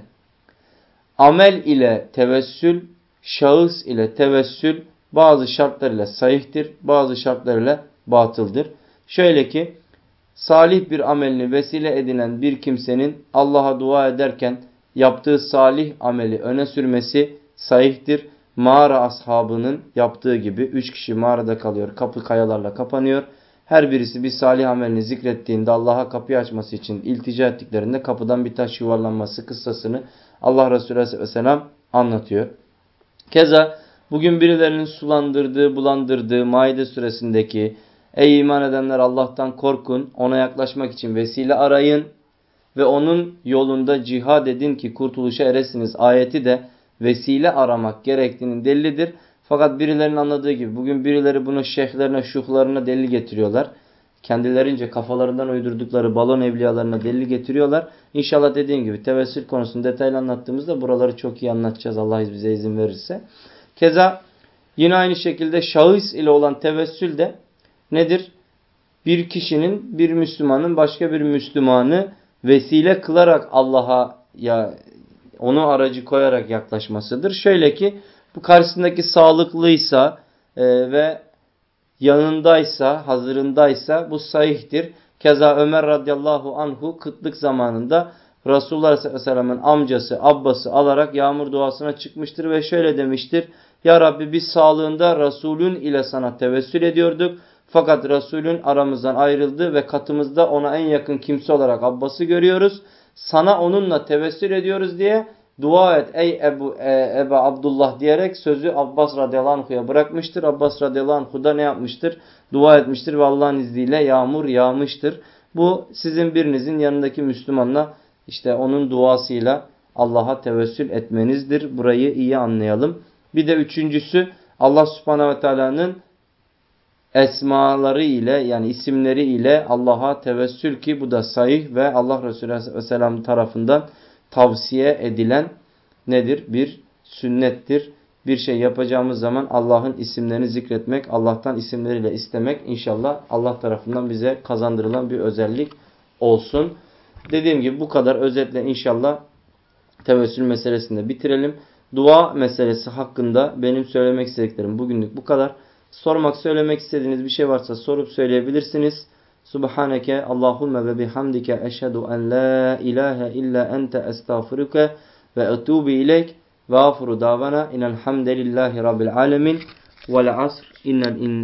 Amel ile tevessül, şahıs ile tevessül bazı şartlarıyla sahihtir, bazı şartlarıyla batıldır. Şöyle ki salih bir amelini vesile edinen bir kimsenin Allah'a dua ederken yaptığı salih ameli öne sürmesi sahihtir. Mağara ashabının yaptığı gibi üç kişi mağarada kalıyor. Kapı kayalarla kapanıyor. Her birisi bir salih amelini zikrettiğinde Allah'a kapıyı açması için iltica ettiklerinde kapıdan bir taş yuvarlanması kıssasını Allah Resulü Aleyhisselam anlatıyor. Keza bugün birilerinin sulandırdığı, bulandırdığı Maide suresindeki Ey iman edenler Allah'tan korkun, ona yaklaşmak için vesile arayın ve onun yolunda cihad edin ki kurtuluşa eresiniz. Ayeti de vesile aramak gerektiğinin delilidir. Fakat birilerinin anladığı gibi bugün birileri bunu şeyhlerine, şuhlarına delil getiriyorlar. Kendilerince kafalarından uydurdukları balon evliyalarına delil getiriyorlar. İnşallah dediğim gibi tevessül konusunu detaylı anlattığımızda buraları çok iyi anlatacağız Allah bize izin verirse. Keza yine aynı şekilde şahıs ile olan tevessül de nedir? Bir kişinin, bir Müslümanın başka bir Müslümanı vesile kılarak Allah'a ya onu aracı koyarak yaklaşmasıdır. Şöyle ki bu karşısındaki sağlıklıysa e, ve yanındaysa, hazırındaysa bu sahihtir. Keza Ömer radıyallahu anhu kıtlık zamanında Resulullah aleyhisselamın amcası, abbası alarak yağmur duasına çıkmıştır ve şöyle demiştir. Ya Rabbi biz sağlığında Resulün ile sana tevessül ediyorduk. Fakat Resulün aramızdan ayrıldı ve katımızda ona en yakın kimse olarak Abbas'ı görüyoruz. Sana onunla tevessül ediyoruz diye dua et ey Ebu, e, Ebu Abdullah diyerek sözü Abbas radıyallahu anh'a bırakmıştır. Abbas radıyallahu anh da ne yapmıştır? Dua etmiştir ve Allah'ın izniyle yağmur yağmıştır. Bu sizin birinizin yanındaki Müslümanla işte onun duasıyla Allah'a tevessül etmenizdir. Burayı iyi anlayalım. Bir de üçüncüsü Allah subhanehu ve teala'nın esmaları ile yani isimleri ile Allah'a tevessül ki bu da sahih ve Allah Resulü Aleyhisselam tarafından tavsiye edilen nedir? Bir sünnettir. Bir şey yapacağımız zaman Allah'ın isimlerini zikretmek, Allah'tan isimleriyle istemek inşallah Allah tarafından bize kazandırılan bir özellik olsun. Dediğim gibi bu kadar özetle inşallah tevessül meselesini bitirelim. Dua meselesi hakkında benim söylemek istediklerim bugünlük bu kadar. Sormak, söylemek istediğiniz bir şey varsa sorup söyleyebilirsiniz. سبحانك اللهم وبحمدك أشهد أن لا إله إلا أنت أستغفرك وأتوب إليك وأغفر دعوانا إن الحمد لله رب العالمين والعصر إن الإنسان